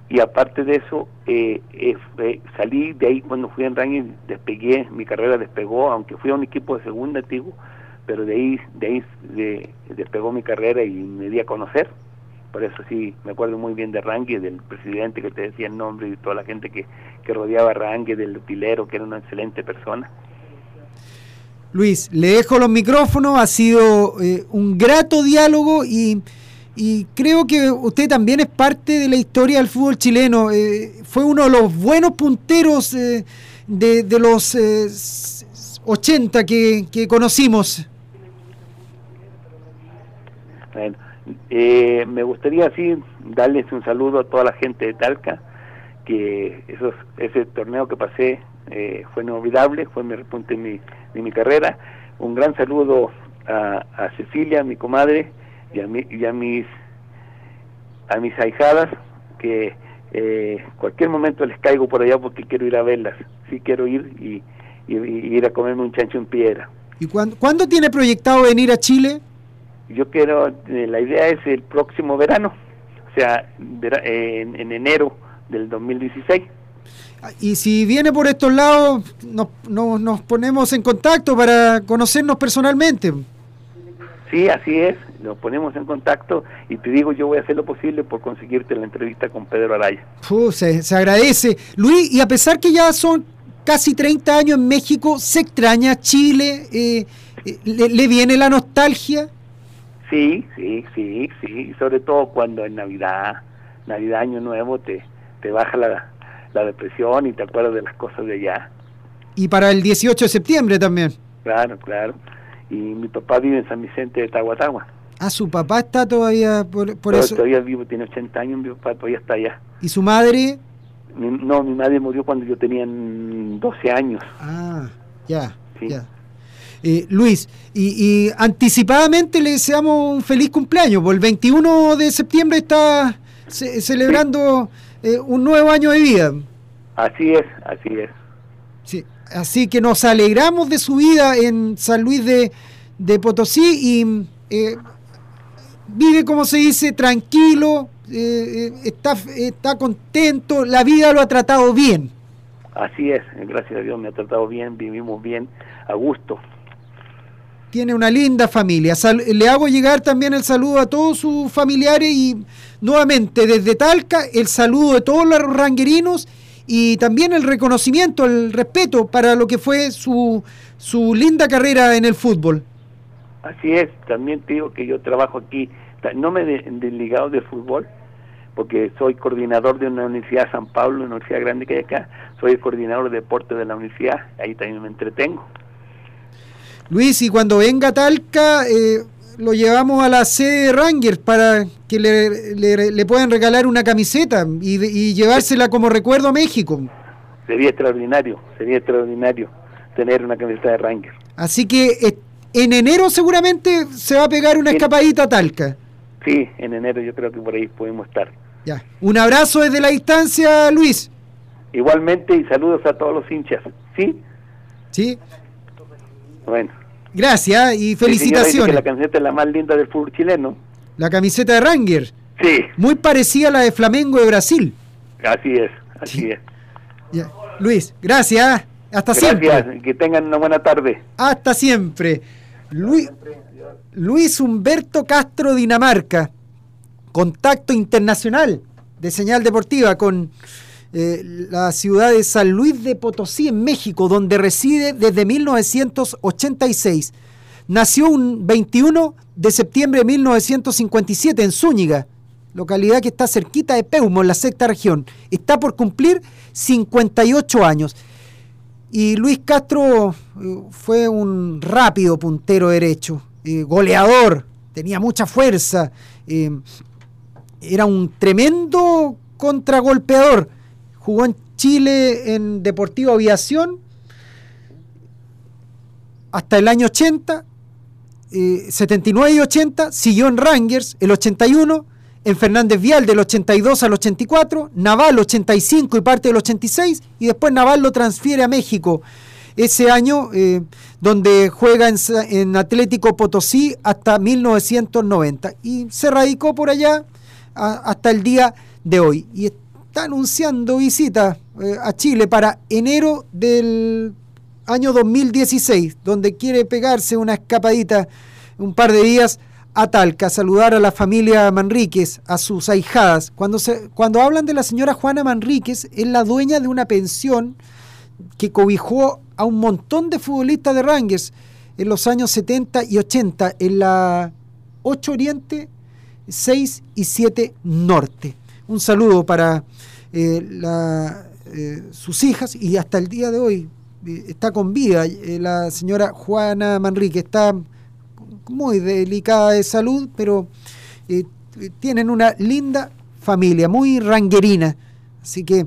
Y aparte de eso, eh, eh, salí de ahí cuando fui en Rangue, despegué, mi carrera despegó, aunque fui a un equipo de segunda, antiguo, pero de ahí, de ahí de- despegó mi carrera y me di a conocer. Por eso sí, me acuerdo muy bien de Rangue, del presidente que te decía el nombre y toda la gente que, que rodeaba a Rangue, del utilero, que era una excelente persona. Luis, le dejo los micrófonos, ha sido eh, un grato diálogo y, y creo que usted también es parte de la historia del fútbol chileno. eh, fue uno de los buenos punteros eh, de, de los eh, s- 80 que, que conocimos. Bueno, eh, me gustaría así darles un saludo a toda la gente de Talca, que esos, ese torneo que pasé eh, fue inolvidable, fue mi repunte en mi, de mi carrera. Un gran saludo a, a Cecilia, mi comadre, y a, mi- y a mis a mis ahijadas, que eh, cualquier momento les caigo por allá porque quiero ir a verlas. Sí quiero ir y ir a comerme un chancho en piedra. ¿Y cuándo, cuándo tiene proyectado venir a Chile? Yo quiero, eh, la idea es el próximo verano, o sea, en, en enero del 2016. Y si viene por estos lados, nos, nos- nos ponemos en contacto para conocernos personalmente. Sí, así es, nos ponemos en contacto y te digo, yo voy a hacer lo posible por conseguirte la entrevista con Pedro Araya. Se, se agradece. Luis, y a pesar que ya son casi 30 años en México, ¿se extraña Chile? Eh, eh, le, le viene la nostalgia? Sí, sí, sí, sí, y sobre todo cuando en Navidad, Navidad, Año Nuevo, te, te baja la, la depresión y te acuerdas de las cosas de allá. Y para el 18 de septiembre también. Claro, claro. Y mi papá vive en San Vicente de Tahuatahua. Ah, su papá está todavía por, por Pero eso. Todavía vivo, tiene 80 años, mi papá todavía está allá. ¿Y su madre? Mi- no, mi madre murió cuando yo tenía mm, 12 años. Ah, ya, ya. Eh, Luis, y, y anticipadamente le deseamos un feliz cumpleaños, porque el 21 de septiembre está ce- celebrando eh, un nuevo año de vida. Así es, así es. Sí, así que nos alegramos de su vida en San Luis de, de Potosí y eh, vive, como se dice, tranquilo, eh, eh, está, está contento, la vida lo ha tratado bien. Así es, gracias a Dios me ha tratado bien, vivimos bien, a gusto. Tiene una linda familia. Le hago llegar también el saludo a todos sus familiares y nuevamente desde Talca el saludo de todos los ranguerinos y también el reconocimiento, el respeto para lo que fue su, su linda carrera en el fútbol. Así es, también te digo que yo trabajo aquí, no me he de- desligado del fútbol, porque soy coordinador de una universidad de San Pablo, una universidad grande que hay acá, soy el coordinador de deporte de la universidad, ahí también me entretengo. Luis, y cuando venga a Talca, eh, lo llevamos a la sede de Rangers para que le, le- le puedan regalar una camiseta y, llevársela como recuerdo a México. Sería extraordinario, sería extraordinario tener una camiseta de Ranger. Así que eh, en enero seguramente se va a pegar una escapadita a Talca. Sí, en enero yo creo que por ahí podemos estar. Ya. Un abrazo desde la distancia, Luis. Igualmente y saludos a todos los hinchas, ¿sí? Sí. Bueno. Gracias y felicitaciones. que la camiseta es la más linda del fútbol chileno. La camiseta de Ranger. Sí. Muy parecida a la de Flamengo de Brasil. Así es, así es. Ya. Luis, gracias. Hasta Gracias, siempre. que tengan una buena tarde. Hasta siempre. Luis, Luis Humberto Castro, Dinamarca. Contacto internacional de señal deportiva con eh, la ciudad de San Luis de Potosí, en México, donde reside desde 1986. Nació un 21 de septiembre de 1957 en Zúñiga, localidad que está cerquita de Peumo, en la sexta región. Está por cumplir 58 años. Y Luis Castro eh, fue un rápido puntero derecho, eh, goleador, tenía mucha fuerza, era un tremendo contragolpeador. Jugó en Chile en Deportivo Aviación hasta el año 80, eh, 79 y 80, siguió en Rangers el 81, en Fernández Vial del 82 al 84, Naval 85 y parte del 86, y después Naval lo transfiere a México. Ese año, eh, donde juega en, Atlético Potosí hasta 1990, y se radicó por allá hasta el día de hoy, y está anunciando visita eh, a Chile para enero del año 2016, donde quiere pegarse una escapadita un par de días a Talca, saludar a la familia Manríquez, a sus ahijadas. Cuando, se, cuando hablan de la señora Juana Manríquez, es la dueña de una pensión que cobijó a un montón de futbolistas de Rangers en los años 70 y 80 en la 8 Oriente, 6 y 7 Norte. Un saludo para eh, eh, sus hijas y hasta el día de hoy eh, está con vida la señora Juana Manrique. Está muy delicada de salud, pero tienen una linda familia, muy ranguerina. Así que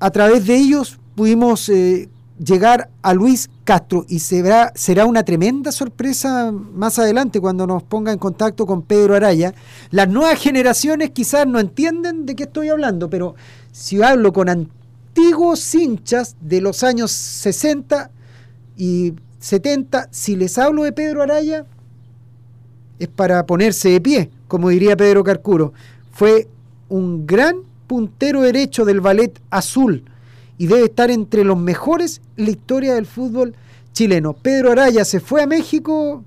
a través de ellos pudimos llegar a Luis Castro y será, será una tremenda sorpresa más adelante cuando nos ponga en contacto con Pedro Araya. Las nuevas generaciones quizás no entienden de qué estoy hablando, pero si hablo con antiguos hinchas de los años 60 y 70, si les hablo de Pedro Araya, es para ponerse de pie, como diría Pedro Carcuro. Fue un gran puntero derecho del ballet azul y debe estar entre los mejores en la historia del fútbol chileno. Pedro Araya se fue a México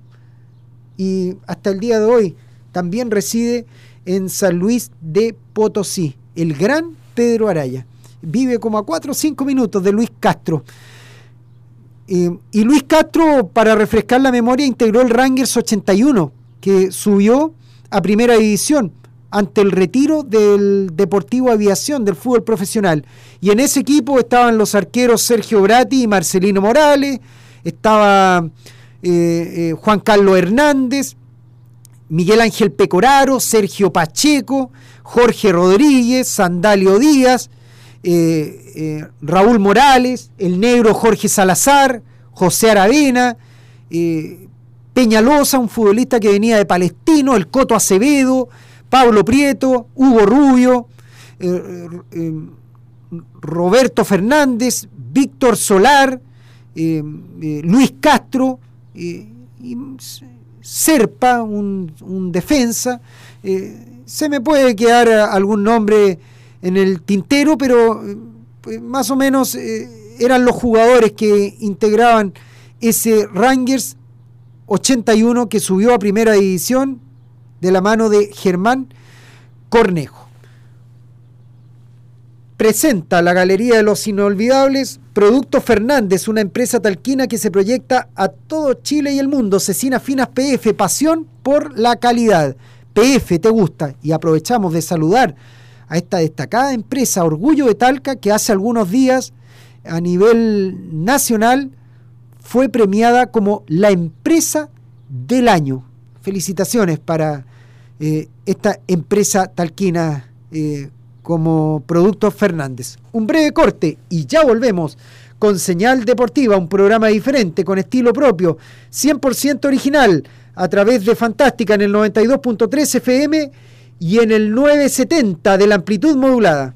y hasta el día de hoy también reside en San Luis de Potosí. El gran Pedro Araya. Vive como a 4 o 5 minutos de Luis Castro. Eh, y Luis Castro, para refrescar la memoria, integró el Rangers 81, que subió a primera división ante el retiro del Deportivo Aviación del fútbol profesional. Y en ese equipo estaban los arqueros Sergio Brati y Marcelino Morales, estaba eh, eh, Juan Carlos Hernández, Miguel Ángel Pecoraro, Sergio Pacheco, Jorge Rodríguez, Sandalio Díaz, eh, Raúl Morales, el negro Jorge Salazar, José Aravena, Peñalosa, un futbolista que venía de Palestino, el Coto Acevedo, Pablo Prieto, Hugo Rubio, eh, eh, Roberto Fernández, Víctor Solar, eh, Luis Castro, y Serpa, un, un defensa. Se me puede quedar algún nombre en el tintero, pero más o menos eran los jugadores que integraban ese Rangers 81 que subió a primera división de la mano de Germán Cornejo. Presenta la Galería de los Inolvidables Producto Fernández, una empresa talquina que se proyecta a todo Chile y el mundo. Cecina Finas PF, pasión por la calidad. PF, ¿te gusta? Y aprovechamos de saludar a esta destacada empresa, Orgullo de Talca, que hace algunos días a nivel nacional fue premiada como la empresa del año. Felicitaciones para eh, esta empresa talquina eh, como Productos Fernández. Un breve corte y ya volvemos con Señal Deportiva, un programa diferente, con estilo propio, 100% original, a través de Fantástica en el 92.3 FM y en el 970 de la amplitud modulada.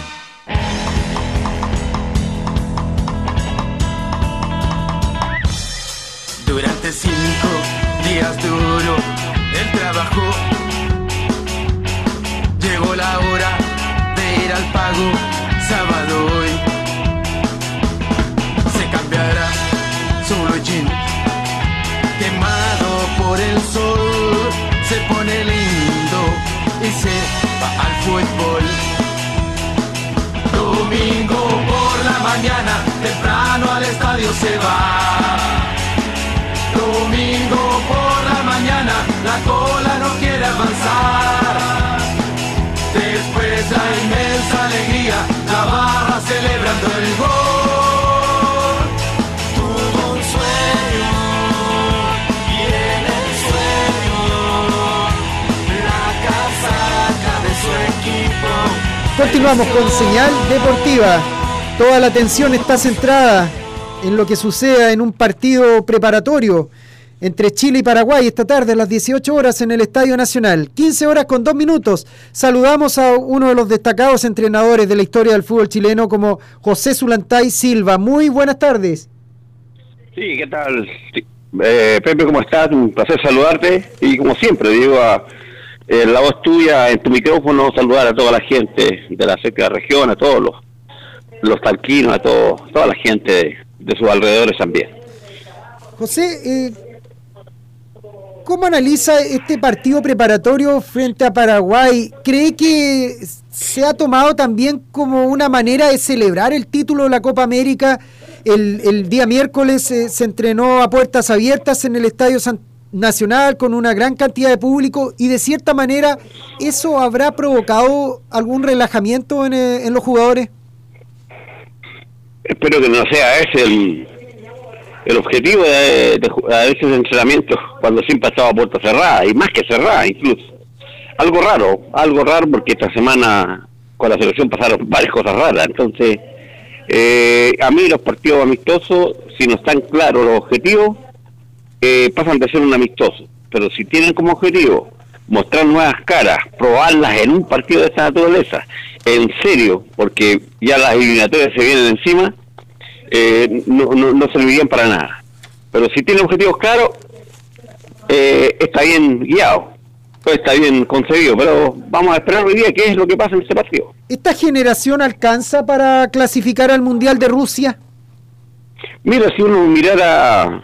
Cinco días duro el trabajo. Llegó la hora de ir al pago, sábado hoy. Se cambiará el jean, quemado por el sol. Se pone lindo y se va al fútbol. Domingo por la mañana, temprano al estadio se va. Domingo por la mañana, la cola no quiere avanzar. Después la inmensa alegría, la barra celebrando el gol. Tuvo un sueño y en el sueño la casaca de su equipo. Continuamos con señal deportiva. Toda la atención está centrada en lo que suceda en un partido preparatorio entre Chile y Paraguay esta tarde a las 18 horas en el Estadio Nacional. 15 horas con 2 minutos. Saludamos a uno de los destacados entrenadores de la historia del fútbol chileno como José Zulantay Silva. Muy buenas tardes. Sí, ¿qué tal? Eh, Pepe, ¿cómo estás? Un placer saludarte. Y como siempre, digo, a, eh, la voz tuya en tu micrófono, saludar a toda la gente de la cerca región, a todos los, los talquinos, a todo, toda la gente de, de sus alrededores también. José, eh, ¿cómo analiza este partido preparatorio frente a Paraguay? ¿Cree que se ha tomado también como una manera de celebrar el título de la Copa América? El, día miércoles eh, se entrenó a puertas abiertas en el Estadio San- Nacional con una gran cantidad de público y de cierta manera eso habrá provocado algún relajamiento en, eh, en los jugadores. Espero que no sea ese el, el objetivo de, de, ju- de ese entrenamiento cuando siempre ha estado a puerta cerrada y más que cerrada incluso. Algo raro, algo raro porque esta semana con la selección pasaron varias cosas raras. Entonces, eh, a mí los partidos amistosos, si no están claros los objetivos, eh, pasan de ser un amistoso. Pero si tienen como objetivo mostrar nuevas caras, probarlas en un partido de esta naturaleza, en serio, porque ya las eliminatorias se vienen encima, eh, no, no, no servirían para nada. Pero si tienen objetivos claros, eh, está bien guiado, pues está bien concebido, pero vamos a esperar hoy día qué es lo que pasa en este partido. ¿Esta generación alcanza para clasificar al Mundial de Rusia? Mira, si uno mirara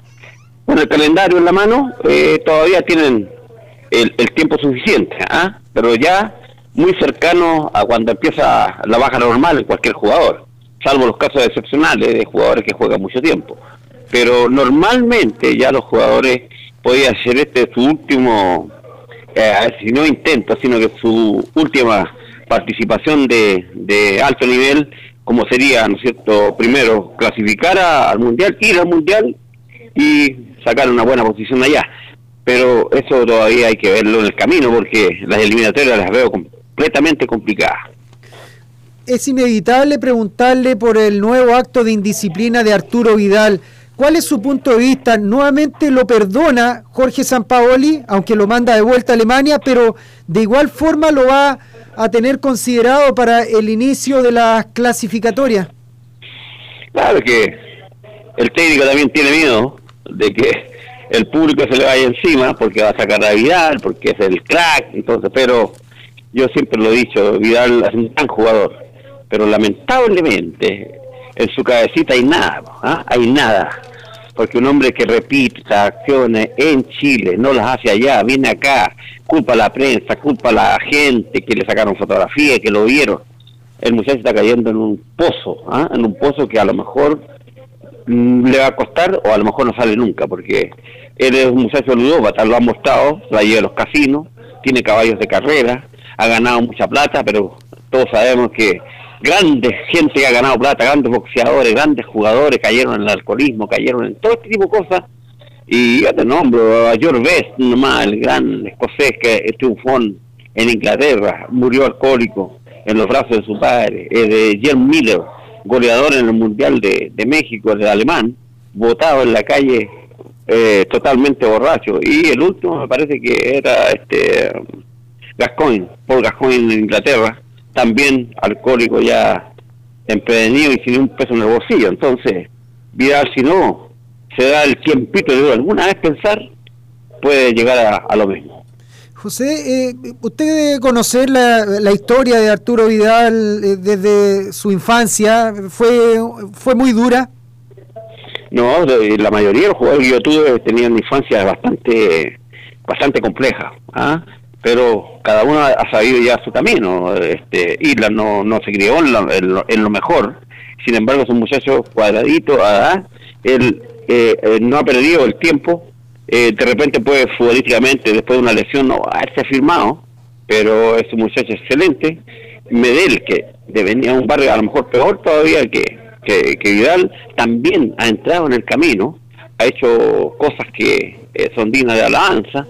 con el calendario en la mano, eh, todavía tienen el, el tiempo suficiente, ¿ah? pero ya muy cercano a cuando empieza la baja normal en cualquier jugador, salvo los casos excepcionales de jugadores que juegan mucho tiempo. Pero normalmente ya los jugadores podían ser este su último, eh, si no intento, sino que su última participación de, de alto nivel, como sería, ¿no es cierto?, primero clasificar a- al Mundial, ir al Mundial y sacar una buena posición allá. Pero eso todavía hay que verlo en el camino porque las eliminatorias las veo completamente complicadas. Es inevitable preguntarle por el nuevo acto de indisciplina de Arturo Vidal. ¿Cuál es su punto de vista? Nuevamente lo perdona Jorge Sampaoli, aunque lo manda de vuelta a Alemania, pero de igual forma lo va a tener considerado para el inicio de las clasificatorias. Claro que el técnico también tiene miedo, de que el público se le vaya encima porque va a sacar a Vidal, porque es el crack, entonces, pero yo siempre lo he dicho, Vidal es un gran jugador, pero lamentablemente en su cabecita hay nada, ¿ah? hay nada, porque un hombre que repita acciones en Chile, no las hace allá, viene acá, culpa a la prensa, culpa a la gente que le sacaron fotografía, que lo vieron, el muchacho está cayendo en un pozo, ¿ah? en un pozo que a lo mejor mm, le va a costar o a lo mejor no sale nunca, porque él es un muchacho ludópata, lo ha mostrado, la lleva a los casinos, tiene caballos de carrera, ha ganado mucha plata, pero todos sabemos que grandes gente que ha ganado plata, grandes boxeadores, grandes jugadores cayeron en el alcoholismo, cayeron en todo este tipo de cosas. Y yo te nombro a George Best, nomás, el gran escocés que triunfó en Inglaterra, murió alcohólico en los brazos de su padre, eh, de Jen Miller, goleador en el Mundial de, México, el alemán, botado en la calle eh, totalmente borracho. Y el último me parece que era este Gascoigne, Paul Gascoigne en Inglaterra, también alcohólico ya empedernido y sin un peso en el bolsillo. Entonces, Vidal, si no se da el tiempito de alguna vez pensar, puede llegar a, a lo mismo. José, eh, usted debe conocer la, la historia de Arturo Vidal eh, desde su infancia. ¿Fue, fue muy dura? No, de- la mayoría de los jugadores que yo tuve tenían infancia bastante bastante compleja, ¿ah? Pero cada uno ha sabido ya su camino. Este, Isla no, no se crió en lo, en lo- mejor, sin embargo es un muchacho cuadradito, ¿ah? él eh, eh, no ha perdido el tiempo, eh, de repente puede futbolísticamente después de una lesión no haberse firmado, pero es un muchacho excelente. Medel, que venía de un barrio a lo mejor peor todavía que, que, que Vidal, también ha entrado en el camino, ha hecho cosas que eh, son dignas de alabanza,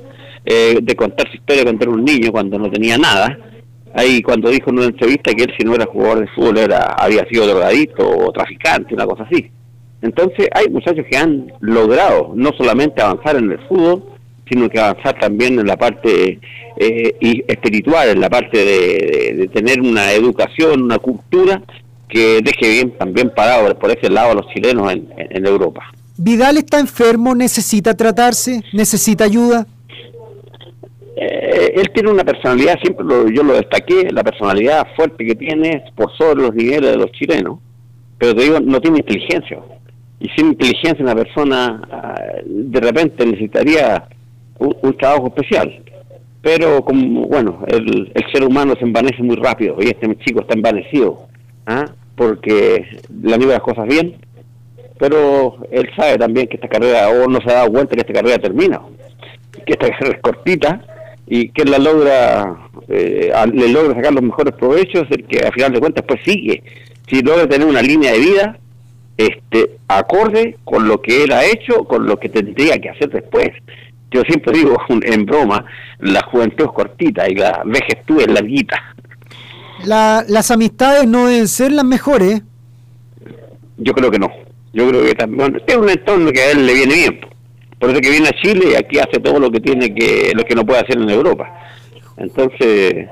eh, de contar su historia era un niño, cuando no tenía nada. Ahí cuando dijo en una entrevista que él si no era jugador de fútbol era había sido drogadito o traficante, una cosa así. Entonces hay muchachos que han logrado no solamente avanzar en el fútbol, sino que avanzar también en la parte eh, espiritual, en la parte de, tener una educación, una cultura que deje bien también parado por ese lado a los chilenos en, en- en Europa. ¿Vidal está enfermo? ¿Necesita tratarse? ¿Necesita ayuda? Eh, él tiene una personalidad, siempre lo- yo lo destaqué, la personalidad fuerte que tiene por sobre los niveles de los chilenos, pero te digo, no tiene inteligencia. Y sin inteligencia una persona ah, de repente necesitaría un, trabajo especial. Pero como, bueno, el, el ser humano se envanece muy rápido y este chico está envanecido, ¿ah? porque le han las cosas bien, pero él sabe también que esta carrera, o no se ha dado cuenta que esta carrera termina, que esta carrera es cortita y que él la logra, eh, le logra sacar los mejores provechos, el que a final de cuentas pues sigue, si logra tener una línea de vida este acorde con lo que él ha hecho, con lo que tendría que hacer después. Yo siempre digo en broma, la juventud es cortita y la vejez es larguita. La- las amistades no deben ser las mejores. Yo creo que no. Yo creo que también bueno, es un entorno que a él le viene bien. Por eso que viene a Chile y aquí hace todo lo que tiene que lo que no puede hacer en Europa. Entonces,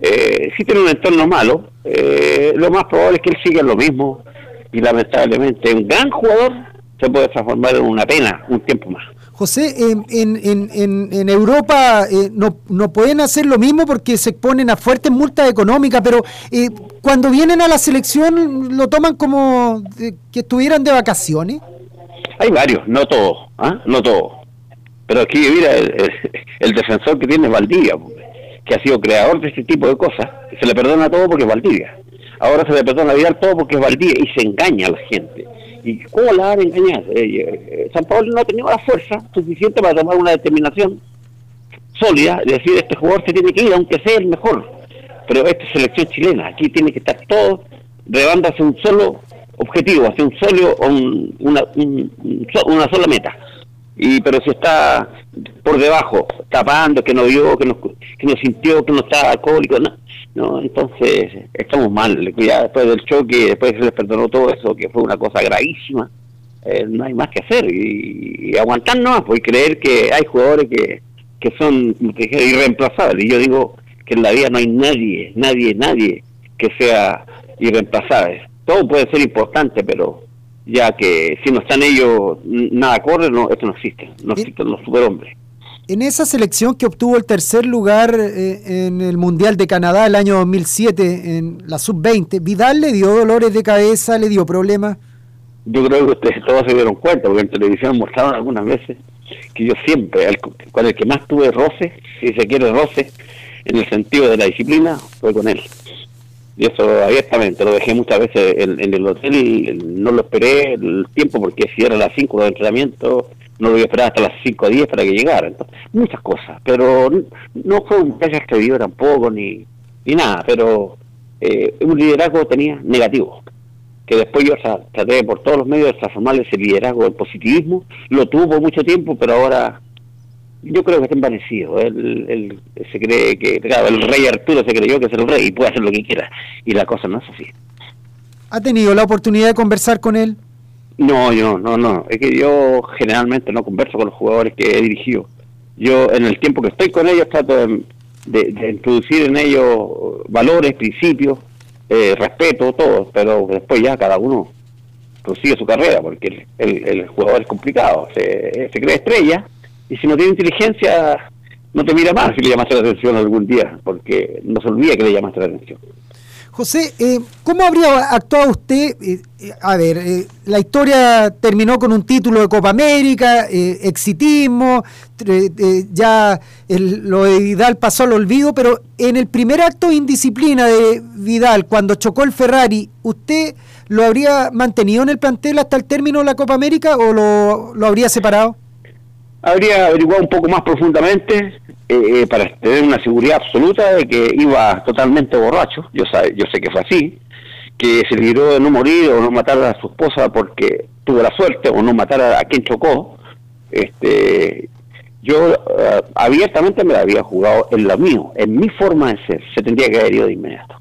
eh, si tiene un entorno malo, eh, lo más probable es que él siga lo mismo y lamentablemente un gran jugador se puede transformar en una pena un tiempo más. José, en, en, en, en- en Europa eh, no, no pueden hacer lo mismo porque se exponen a fuertes multas económicas, pero eh, cuando vienen a la selección lo toman como de- que estuvieran de vacaciones. Hay varios, no todos, ¿ah? no todos. Pero aquí, mira, el, defensor que tiene es Valdivia, que ha sido creador de este tipo de cosas. Se le perdona todo porque es Valdivia. Ahora se le perdona a Vidal todo porque es Valdivia y se engaña a la gente. ¿Y cómo la van a engañar? Eh, eh, San Pablo no ha tenido la fuerza suficiente para tomar una determinación sólida, de decir, este jugador se tiene que ir, aunque sea el mejor. Pero esta es selección chilena, aquí tiene que estar todo rebando hacia un solo objetivo, hacia un solo, un- una, una sola meta. Y pero si está por debajo, tapando, que no vio, que no, que no sintió, que no está alcohólico, no, no, entonces estamos mal. Ya después del choque, después se les perdonó todo eso, que fue una cosa gravísima, eh, no hay más que hacer y, y aguantar nomás, pues, y creer que hay jugadores que, que son dije, irreemplazables. Y yo digo que en la vida no hay nadie, nadie, nadie que sea irreemplazable. Todo puede ser importante, pero ya que si no están ellos, nada corre, no, esto no existe, no existen los superhombres. En esa selección que obtuvo el tercer lugar eh, en el Mundial de Canadá el año 2007, en la sub-20, ¿Vidal le dio dolores de cabeza, le dio problemas? Yo creo que ustedes todos se dieron cuenta, porque en televisión mostraron algunas veces que yo siempre, el, con el que más tuve roce, si se quiere roce, en el sentido de la disciplina, fue con él. Y eso abiertamente, lo dejé muchas veces en, en el hotel y no lo esperé el tiempo, porque si era las 5 de entrenamiento, no lo iba a esperar hasta las 5 o 10 para que llegara. Entonces, muchas cosas, pero no fue un peso excedido tampoco, ni, ni nada, pero eh, un liderazgo tenía negativo que después yo tra- traté por todos los medios de transformarle ese liderazgo del positivismo, lo tuvo mucho tiempo, pero ahora yo creo que está envanecido. Él, él se cree que, claro, el rey Arturo se creyó que es el rey y puede hacer lo que quiera, y la cosa no es así. ¿Ha tenido la oportunidad de conversar con él? No, yo no, no, es que yo generalmente no converso con los jugadores que he dirigido. Yo en el tiempo que estoy con ellos trato de, de- de introducir en ellos valores, principios, eh, respeto, todo, pero después ya cada uno prosigue su carrera, porque el, el- el jugador es complicado, se, se cree estrella, y si no tiene inteligencia, no te mira más si le llamaste la atención algún día, porque no se olvida que le llamaste la atención. José, eh, ¿cómo habría actuado usted? Eh, eh, a ver, eh, la historia terminó con un título de Copa América, exitismo, ya lo de Vidal pasó al olvido, pero en el primer acto de indisciplina de Vidal, cuando chocó el Ferrari, ¿usted lo habría mantenido en el plantel hasta el término de la Copa América o lo, lo habría separado? Habría averiguado un poco más profundamente eh, eh, para tener una seguridad absoluta de que iba totalmente borracho. Yo, sabe- yo sé que fue así, que se libró de no morir o no matar a su esposa porque tuvo la suerte o no matar a, quien chocó. Este, yo eh, abiertamente me la había jugado en lo mío, en mi forma de ser. Se tendría que haber ido de inmediato.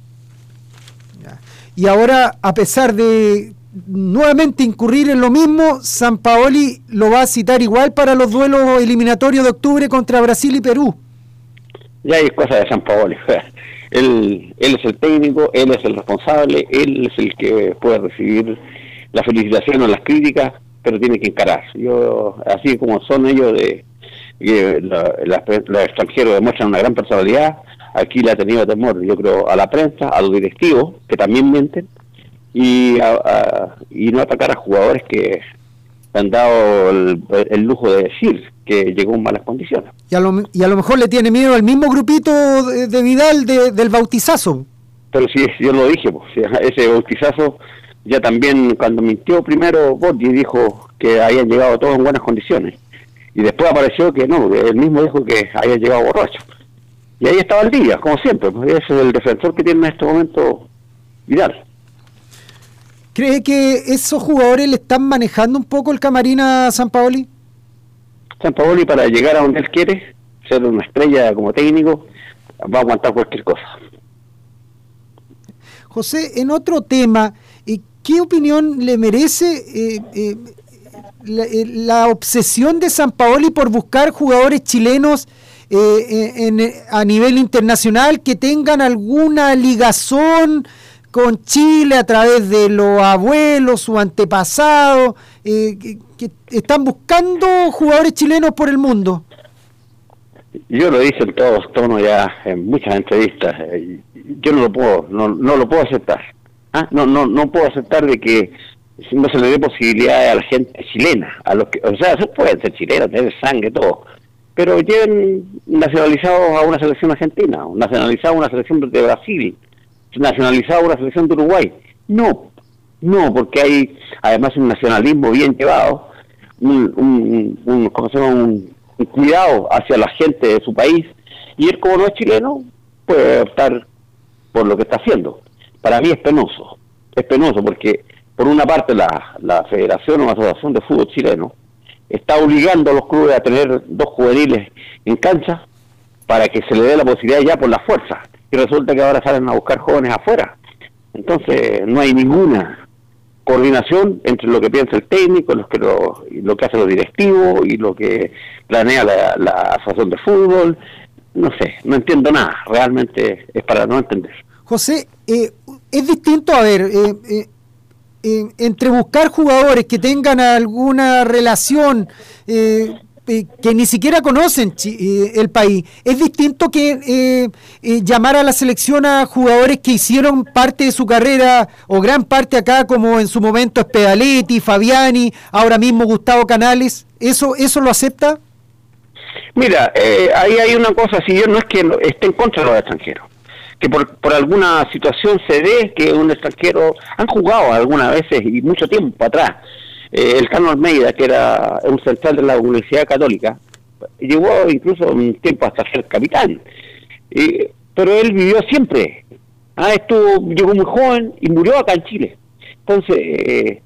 Y ahora, a pesar de nuevamente incurrir en lo mismo, San Paoli lo va a citar igual para los duelos eliminatorios de octubre contra Brasil y Perú. Ya hay cosas de San Paolo. Él, él es el técnico, él es el responsable, él es el que puede recibir la felicitación o las críticas, pero tiene que encarar. Yo, así como son ellos de la- la- los extranjeros demuestran una gran personalidad, aquí le ha tenido temor, yo creo, a la prensa, a los directivos, que también mienten, y, a- a- y no atacar a jugadores que han dado el, el lujo de decir que llegó en malas condiciones. Y a, lo, y a lo mejor le tiene miedo al mismo grupito de, de Vidal de- del bautizazo. Pero sí, yo lo dije, pues, ese bautizazo ya también cuando mintió primero Botti dijo que habían llegado todos en buenas condiciones y después apareció que no, él mismo dijo que había llegado borracho. Y ahí estaba el día, como siempre, pues ese es el defensor que tiene en este momento Vidal. ¿Cree que esos jugadores le están manejando un poco el camarín a San Paoli? San Paoli para llegar a donde él quiere, ser una estrella como técnico, va a aguantar cualquier cosa. José, en otro tema, eh, ¿qué opinión le merece eh, eh, la, la obsesión de San Paoli por buscar jugadores chilenos eh, en- a nivel internacional que tengan alguna ligazón con Chile a través de los abuelos, su antepasado, eh, que, están buscando jugadores chilenos por el mundo? Yo lo dije en todos tonos ya en muchas entrevistas. eh, Yo no lo puedo, no, no lo puedo aceptar. Ah, No, no, no puedo aceptar de que no se le dé posibilidad a la gente chilena, a los que, o sea, se pueden ser chilenos, tener sangre, todo, pero lleven nacionalizados a una selección argentina, nacionalizados a una selección de Brasil, nacionalizados a una selección de Uruguay. No, no, porque hay además un nacionalismo bien llevado, un, un, ¿cómo se llama? un cuidado hacia la gente de su país, y él como no es chileno, puede optar por lo que está haciendo. Para mí es penoso, es penoso porque por una parte la, la Federación o la Asociación de Fútbol Chileno está obligando a los clubes a tener dos juveniles en cancha para que se le dé la posibilidad ya por la fuerza, y resulta que ahora salen a buscar jóvenes afuera. Entonces no hay ninguna coordinación entre lo que piensa el técnico, lo que, lo, lo que hace los directivos y lo que planea la, la asociación de fútbol. No sé, no entiendo nada, realmente es para no entender. José, eh, es distinto, a ver, eh, eh, eh, entre buscar jugadores que tengan alguna relación eh, que ni siquiera conocen eh, el país, es distinto que eh, eh, llamar a la selección a jugadores que hicieron parte de su carrera o gran parte acá, como en su momento Spedaletti, Fabiani, ahora mismo Gustavo Canales. ¿Eso, eso lo acepta? Mira, ahí hay una cosa, si yo no es que esté en contra de los extranjeros, que por, por alguna situación se ve que un extranjero, han jugado algunas veces y mucho tiempo atrás, eh, el Cano Almeida, que era un central de la Universidad Católica, llegó incluso un tiempo hasta ser capitán, Y- pero él vivió siempre, ah, estuvo, llegó muy joven y murió acá en Chile. Entonces, eh,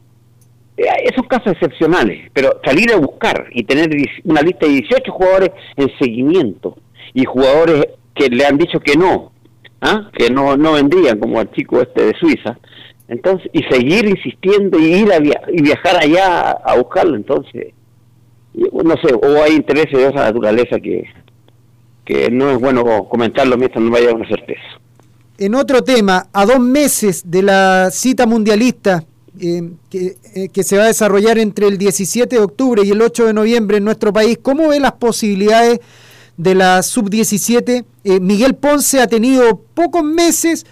eh, esos casos excepcionales, pero salir a buscar y tener una lista de 18 jugadores en seguimiento y jugadores que le han dicho que no, ¿ah? que no, no vendrían, como el chico este de Suiza, entonces y seguir insistiendo y ir a y viajar allá a, buscarlo, entonces, no sé, o hay intereses de esa naturaleza que, que no es bueno comentarlo mientras no haya una certeza. En otro tema, a dos meses de la cita mundialista eh, que, eh, que se va a desarrollar entre el 17 de octubre y el 8 de noviembre en nuestro país, ¿cómo ve las posibilidades de la sub-17? Eh, Miguel Ponce ha tenido pocos meses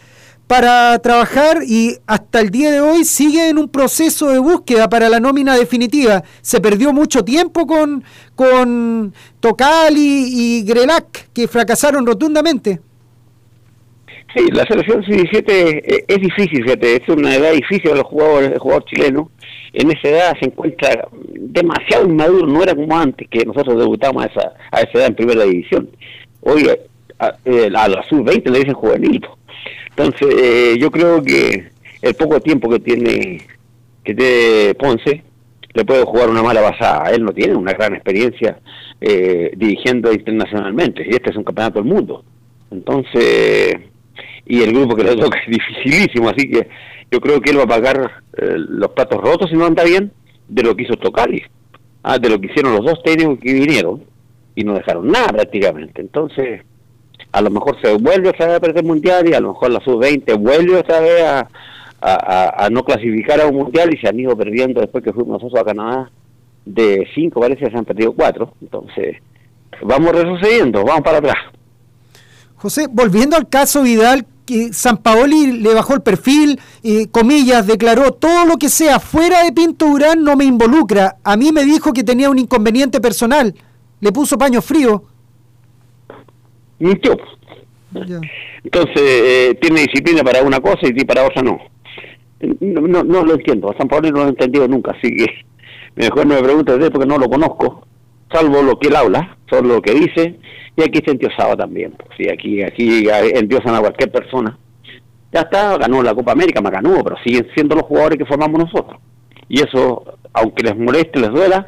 para trabajar y hasta el día de hoy sigue en un proceso de búsqueda para la nómina definitiva. Se perdió mucho tiempo con, con Tocali y Grelac, que fracasaron rotundamente. Sí, la selección sub-17 es, es difícil, es una edad difícil de los jugadores, el jugador chileno. En esa edad se encuentra demasiado inmaduro, no era como antes, que nosotros debutamos a esa, a esa edad en primera división. Hoy a, eh, a la sub-20 le dicen juvenil. Entonces, eh, yo creo que el poco tiempo que tiene que tiene Ponce le puede jugar una mala pasada. Él no tiene una gran experiencia eh, dirigiendo internacionalmente, y este es un campeonato del mundo. Entonces, y el grupo que le toca es dificilísimo, así que yo creo que él va a pagar eh, los platos rotos si no anda bien de lo que hizo Tocali, ah, de lo que hicieron los dos técnicos que vinieron y no dejaron nada prácticamente. Entonces, a lo mejor se vuelve otra vez a perder mundial y a lo mejor la sub-20 vuelve otra vez a, no clasificar a un mundial y se han ido perdiendo después que fuimos nosotros a Canadá de cinco parece se han perdido cuatro entonces vamos retrocediendo vamos para atrás José, volviendo al caso Vidal, que San Paoli le bajó el perfil, eh, comillas, declaró todo lo que sea fuera de Pinto Durán no me involucra. A mí me dijo que tenía un inconveniente personal. Le puso paño frío. Mintió entonces eh, tiene disciplina para una cosa y para otra no. No, no, no lo entiendo. A San Pablo no lo he entendido nunca así que mejor no me preguntes de él porque no lo conozco. Salvo lo que él habla solo lo que dice. Y aquí está endiosado también pues, aquí aquí endiosan a cualquier persona. Ya está, ganó la Copa América, me ganó, pero siguen siendo los jugadores que formamos nosotros. Y eso, aunque les moleste, les duela,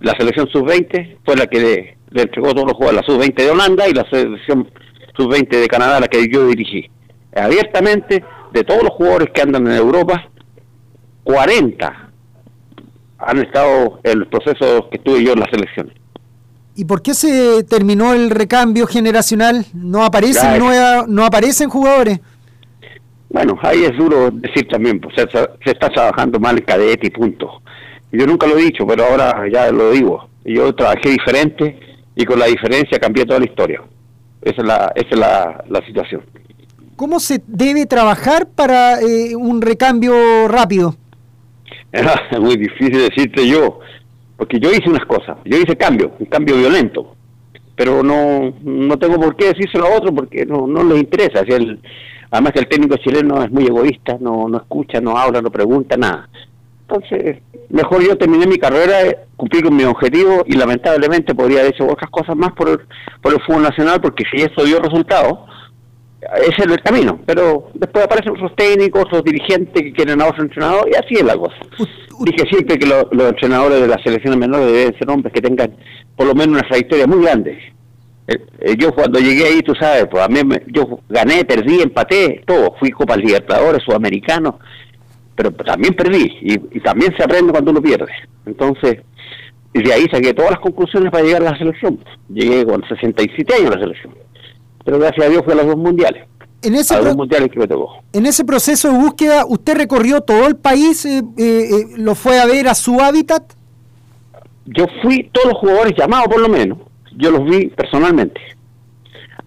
la selección sub-20 fue la que le, entregó todos los jugadores, la sub-20 de Holanda y la selección sub-20 de Canadá, la que yo dirigí. Abiertamente, de todos los jugadores que andan en Europa, 40 han estado en el proceso que estuve yo en la selección. ¿Y por qué se terminó el recambio generacional? No aparecen nueva- no aparecen jugadores. Bueno, ahí es duro decir también, pues, se, se está trabajando mal en cadete y punto. Yo nunca lo he dicho, pero ahora ya lo digo. Yo trabajé diferente y con la diferencia cambié toda la historia. Esa es la, esa es la, la situación. ¿Cómo se debe trabajar para eh, un recambio rápido? Es muy difícil decirte yo, porque yo hice unas cosas, yo hice cambio, un cambio violento, pero no no tengo por qué decírselo a otro porque no, no les interesa. Si el, además que el técnico chileno es muy egoísta, no, no escucha, no habla, no pregunta, nada. Entonces, mejor yo terminé mi carrera, eh, cumplí con mi objetivo y lamentablemente podría haber hecho otras cosas más por el, por el fútbol nacional porque si eso dio resultados, ese es el camino. Pero después aparecen otros técnicos, otros dirigentes que quieren a otro entrenador y así es la cosa. Dije siempre que lo- los entrenadores de las selecciones menores deben ser hombres que tengan por lo menos una trayectoria muy grande. Eh, eh, yo cuando llegué ahí, tú sabes, pues a mí me- yo gané, perdí, empaté, todo. Fui Copa Libertadores, Sudamericano, pero también perdí. Y, y también se aprende cuando uno pierde. Entonces, y de ahí saqué todas las conclusiones para llegar a la selección. Llegué con 67 años a la selección. Pero gracias a Dios fui a los dos mundiales. En ese, a los mundiales que me tocó. en ese proceso de búsqueda, ¿usted recorrió todo el país? eh, eh, eh, ¿Lo fue a ver a su hábitat? Yo fui todos los jugadores llamados por lo menos, yo los vi personalmente.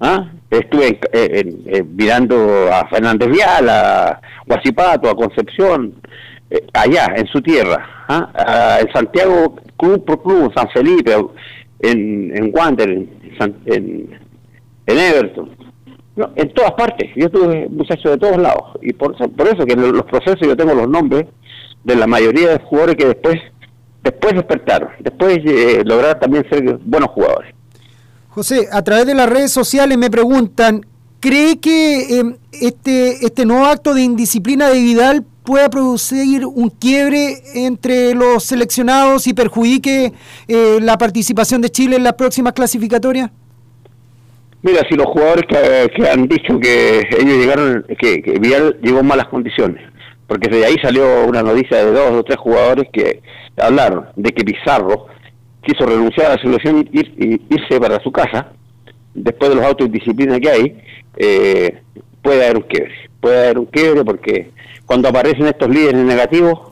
¿Ah? Estuve en- en- mirando a Fernández Vial, a Guasipato, a Concepción, eh, allá, en su tierra. ¿ah? Ah, en Santiago, club por club, San Felipe, en, en Wander, en, en, Everton. No, en todas partes. Yo tuve muchachos de todos lados. Y por eso, por eso que en los procesos yo tengo los nombres de la mayoría de jugadores que después después despertaron. Después eh, lograron también ser buenos jugadores. José, a través de las redes sociales me preguntan, ¿cree que eh, este, este nuevo acto de indisciplina de Vidal pueda producir un quiebre entre los seleccionados y perjudique eh, la participación de Chile en las próximas clasificatorias? Mira, si los jugadores que, han dicho que ellos llegaron, que, que Vidal llegó en malas condiciones, porque de ahí salió una noticia de dos o tres jugadores que hablaron de que Pizarro quiso renunciar a la selección ir- irse para su casa, después de los autos de disciplina que hay, eh, puede haber un quiebre. Puede haber un quiebre porque cuando aparecen estos líderes negativos,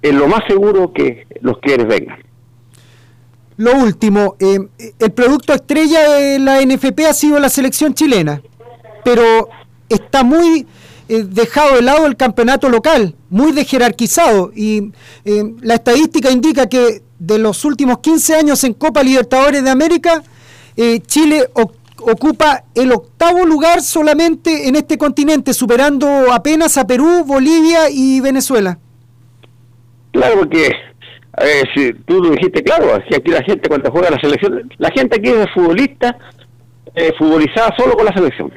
es lo más seguro que los quiebres vengan. Lo último, eh, el producto estrella de la NFP ha sido la selección chilena, pero está muy eh, dejado de lado el campeonato local, muy dejerarquizado, y eh, la estadística indica que de los últimos 15 años en Copa Libertadores de América, eh, Chile ocupa el octavo lugar solamente en este continente, superando apenas a Perú, Bolivia y Venezuela. Claro, porque a si tú lo dijiste claro, aquí la gente cuando juega la selección, la gente aquí es futbolista, futbolizada solo con la selección.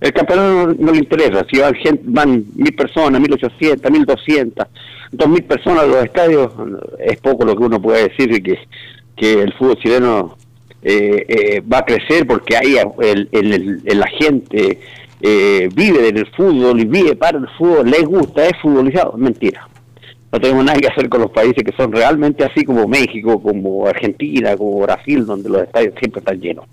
El campeonato no, le interesa, si van, gente, van mil personas, mil ochocientas, mil doscientas, dos mil personas a los estadios, es poco lo que uno puede decir que, que el fútbol chileno eh, eh, va a crecer porque ahí el- el- la gente eh, vive del fútbol y vive para el fútbol, les gusta, es futbolizado, mentira no tenemos nada que hacer con los países que son realmente así como México, como Argentina, como Brasil, donde los estadios siempre están llenos.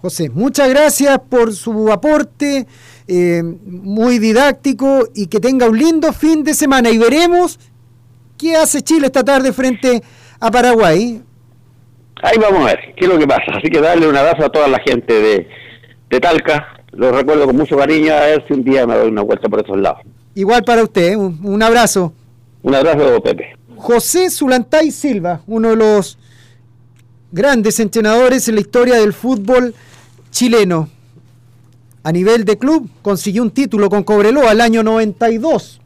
José, muchas gracias por su aporte, eh, muy didáctico y que tenga un lindo fin de semana y veremos qué hace Chile esta tarde frente a Paraguay. Ahí vamos a ver qué es lo que pasa. Así que darle un abrazo a toda la gente de, de Talca. Los recuerdo con mucho cariño. A ver si un día me doy una vuelta por esos lados. Igual para usted, un, un abrazo. Un abrazo, Pepe. José Zulantay Silva, uno de los grandes entrenadores en la historia del fútbol chileno. A nivel de club consiguió un título con Cobreloa al año 92,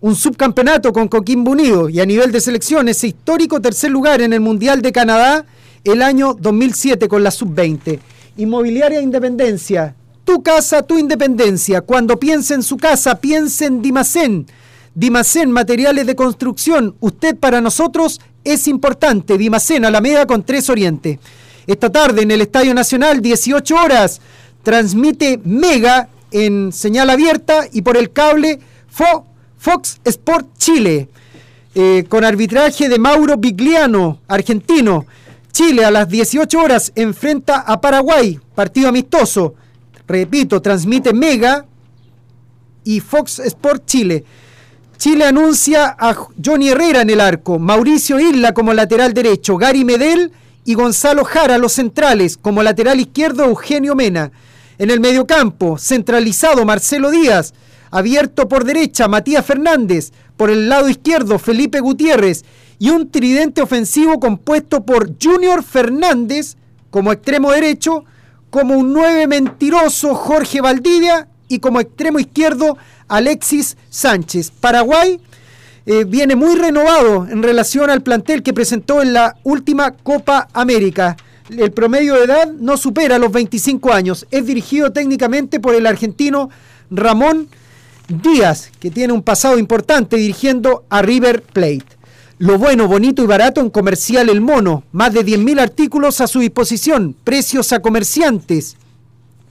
un subcampeonato con Coquimbo Unido y a nivel de selecciones histórico tercer lugar en el Mundial de Canadá el año 2007 con la sub-20. Inmobiliaria Independencia, tu casa, tu independencia. Cuando piense en su casa, piense en Dimacén. Dimacén, materiales de construcción. Usted para nosotros es importante. Dimacén, Alameda con Tres Oriente. Esta tarde en el Estadio Nacional, 18 horas, transmite Mega en señal abierta y por el cable Fo- Fox Sport Chile. Eh, con arbitraje de Mauro Bigliano, argentino. Chile a las 18 horas enfrenta a Paraguay, partido amistoso. Repito, transmite Mega y Fox Sport Chile. Chile anuncia a Johnny Herrera en el arco, Mauricio Isla como lateral derecho, Gary Medel y Gonzalo Jara los centrales, como lateral izquierdo Eugenio Mena. En el mediocampo, centralizado Marcelo Díaz, abierto por derecha Matías Fernández, por el lado izquierdo Felipe Gutiérrez y un tridente ofensivo compuesto por Junior Fernández como extremo derecho, como un nueve mentiroso Jorge Valdivia y como extremo izquierdo Alexis Sánchez. Paraguay eh, viene muy renovado en relación al plantel que presentó en la última Copa América. El promedio de edad no supera los 25 años. Es dirigido técnicamente por el argentino Ramón Díaz, que tiene un pasado importante dirigiendo a River Plate. Lo bueno, bonito y barato en Comercial El Mono. Más de 10.000 artículos a su disposición. Precios a comerciantes.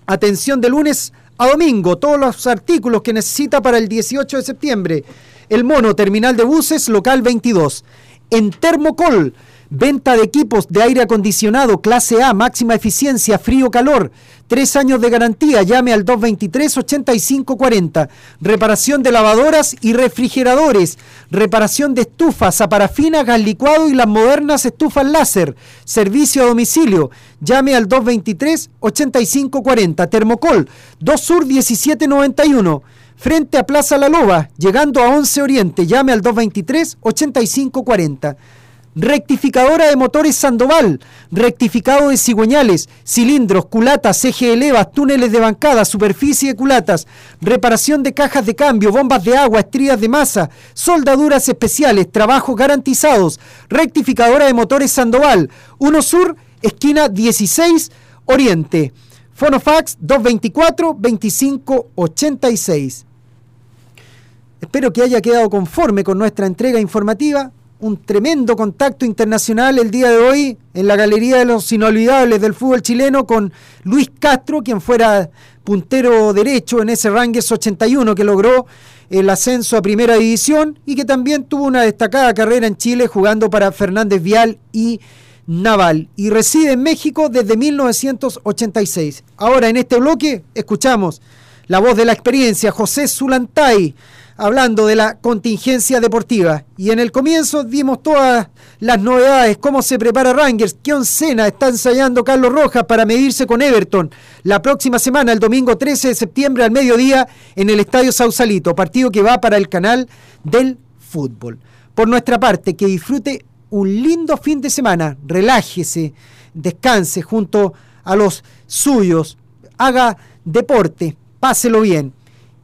Atención de lunes a domingo. Todos los artículos que necesita para el 18 de septiembre. El Mono, Terminal de Buses, local 22. En Termocol. Venta de equipos de aire acondicionado clase A, máxima eficiencia, frío-calor. Tres años de garantía. Llame al 223-8540. Reparación de lavadoras y refrigeradores. Reparación de estufas, a gas licuado y las modernas estufas láser. Servicio a domicilio. Llame al 223-8540. Termocol, 2 Sur 1791 frente a Plaza La Loba, llegando a 11 Oriente. Llame al 223-8540. Rectificadora de motores Sandoval, rectificado de cigüeñales, cilindros, culatas, eje elevas, túneles de bancada, superficie de culatas, reparación de cajas de cambio, bombas de agua, estrías de masa, soldaduras especiales, trabajos garantizados. Rectificadora de motores Sandoval, 1 Sur, esquina 16 Oriente. Fonofax 224-2586. Espero que haya quedado conforme con nuestra entrega informativa. Un tremendo contacto internacional el día de hoy en la Galería de los Inolvidables del Fútbol Chileno con Luis Castro, quien fuera puntero derecho en ese Rangers 81 que logró el ascenso a Primera División y que también tuvo una destacada carrera en Chile jugando para Fernández Vial y Naval y reside en México desde 1986. Ahora en este bloque escuchamos la voz de la experiencia, José Zulantay, hablando de la contingencia deportiva. Y en el comienzo dimos todas las novedades, cómo se prepara Rangers, qué oncena está ensayando Carlos Rojas para medirse con Everton la próxima semana, el domingo 13 de septiembre al mediodía, en el Estadio Sausalito, partido que va para el canal del fútbol. Por nuestra parte, que disfrute un lindo fin de semana, relájese, descanse junto a los suyos, haga deporte, páselo bien.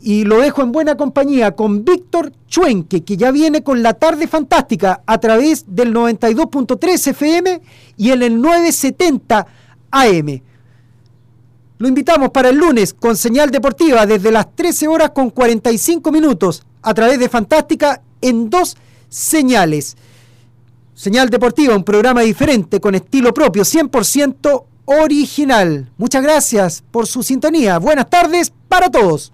Y lo dejo en buena compañía con Víctor Chuenque, que ya viene con la tarde fantástica a través del 92.3 FM y en el 970 AM. Lo invitamos para el lunes con señal deportiva desde las 13 horas con 45 minutos a través de Fantástica en dos señales. Señal Deportiva, un programa diferente con estilo propio, 100% original. Muchas gracias por su sintonía. Buenas tardes para todos.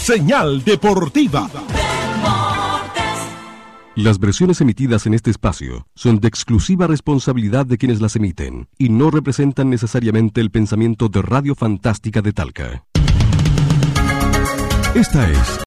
Señal Deportiva. Las versiones emitidas en este espacio son de exclusiva responsabilidad de quienes las emiten y no representan necesariamente el pensamiento de Radio Fantástica de Talca. Esta es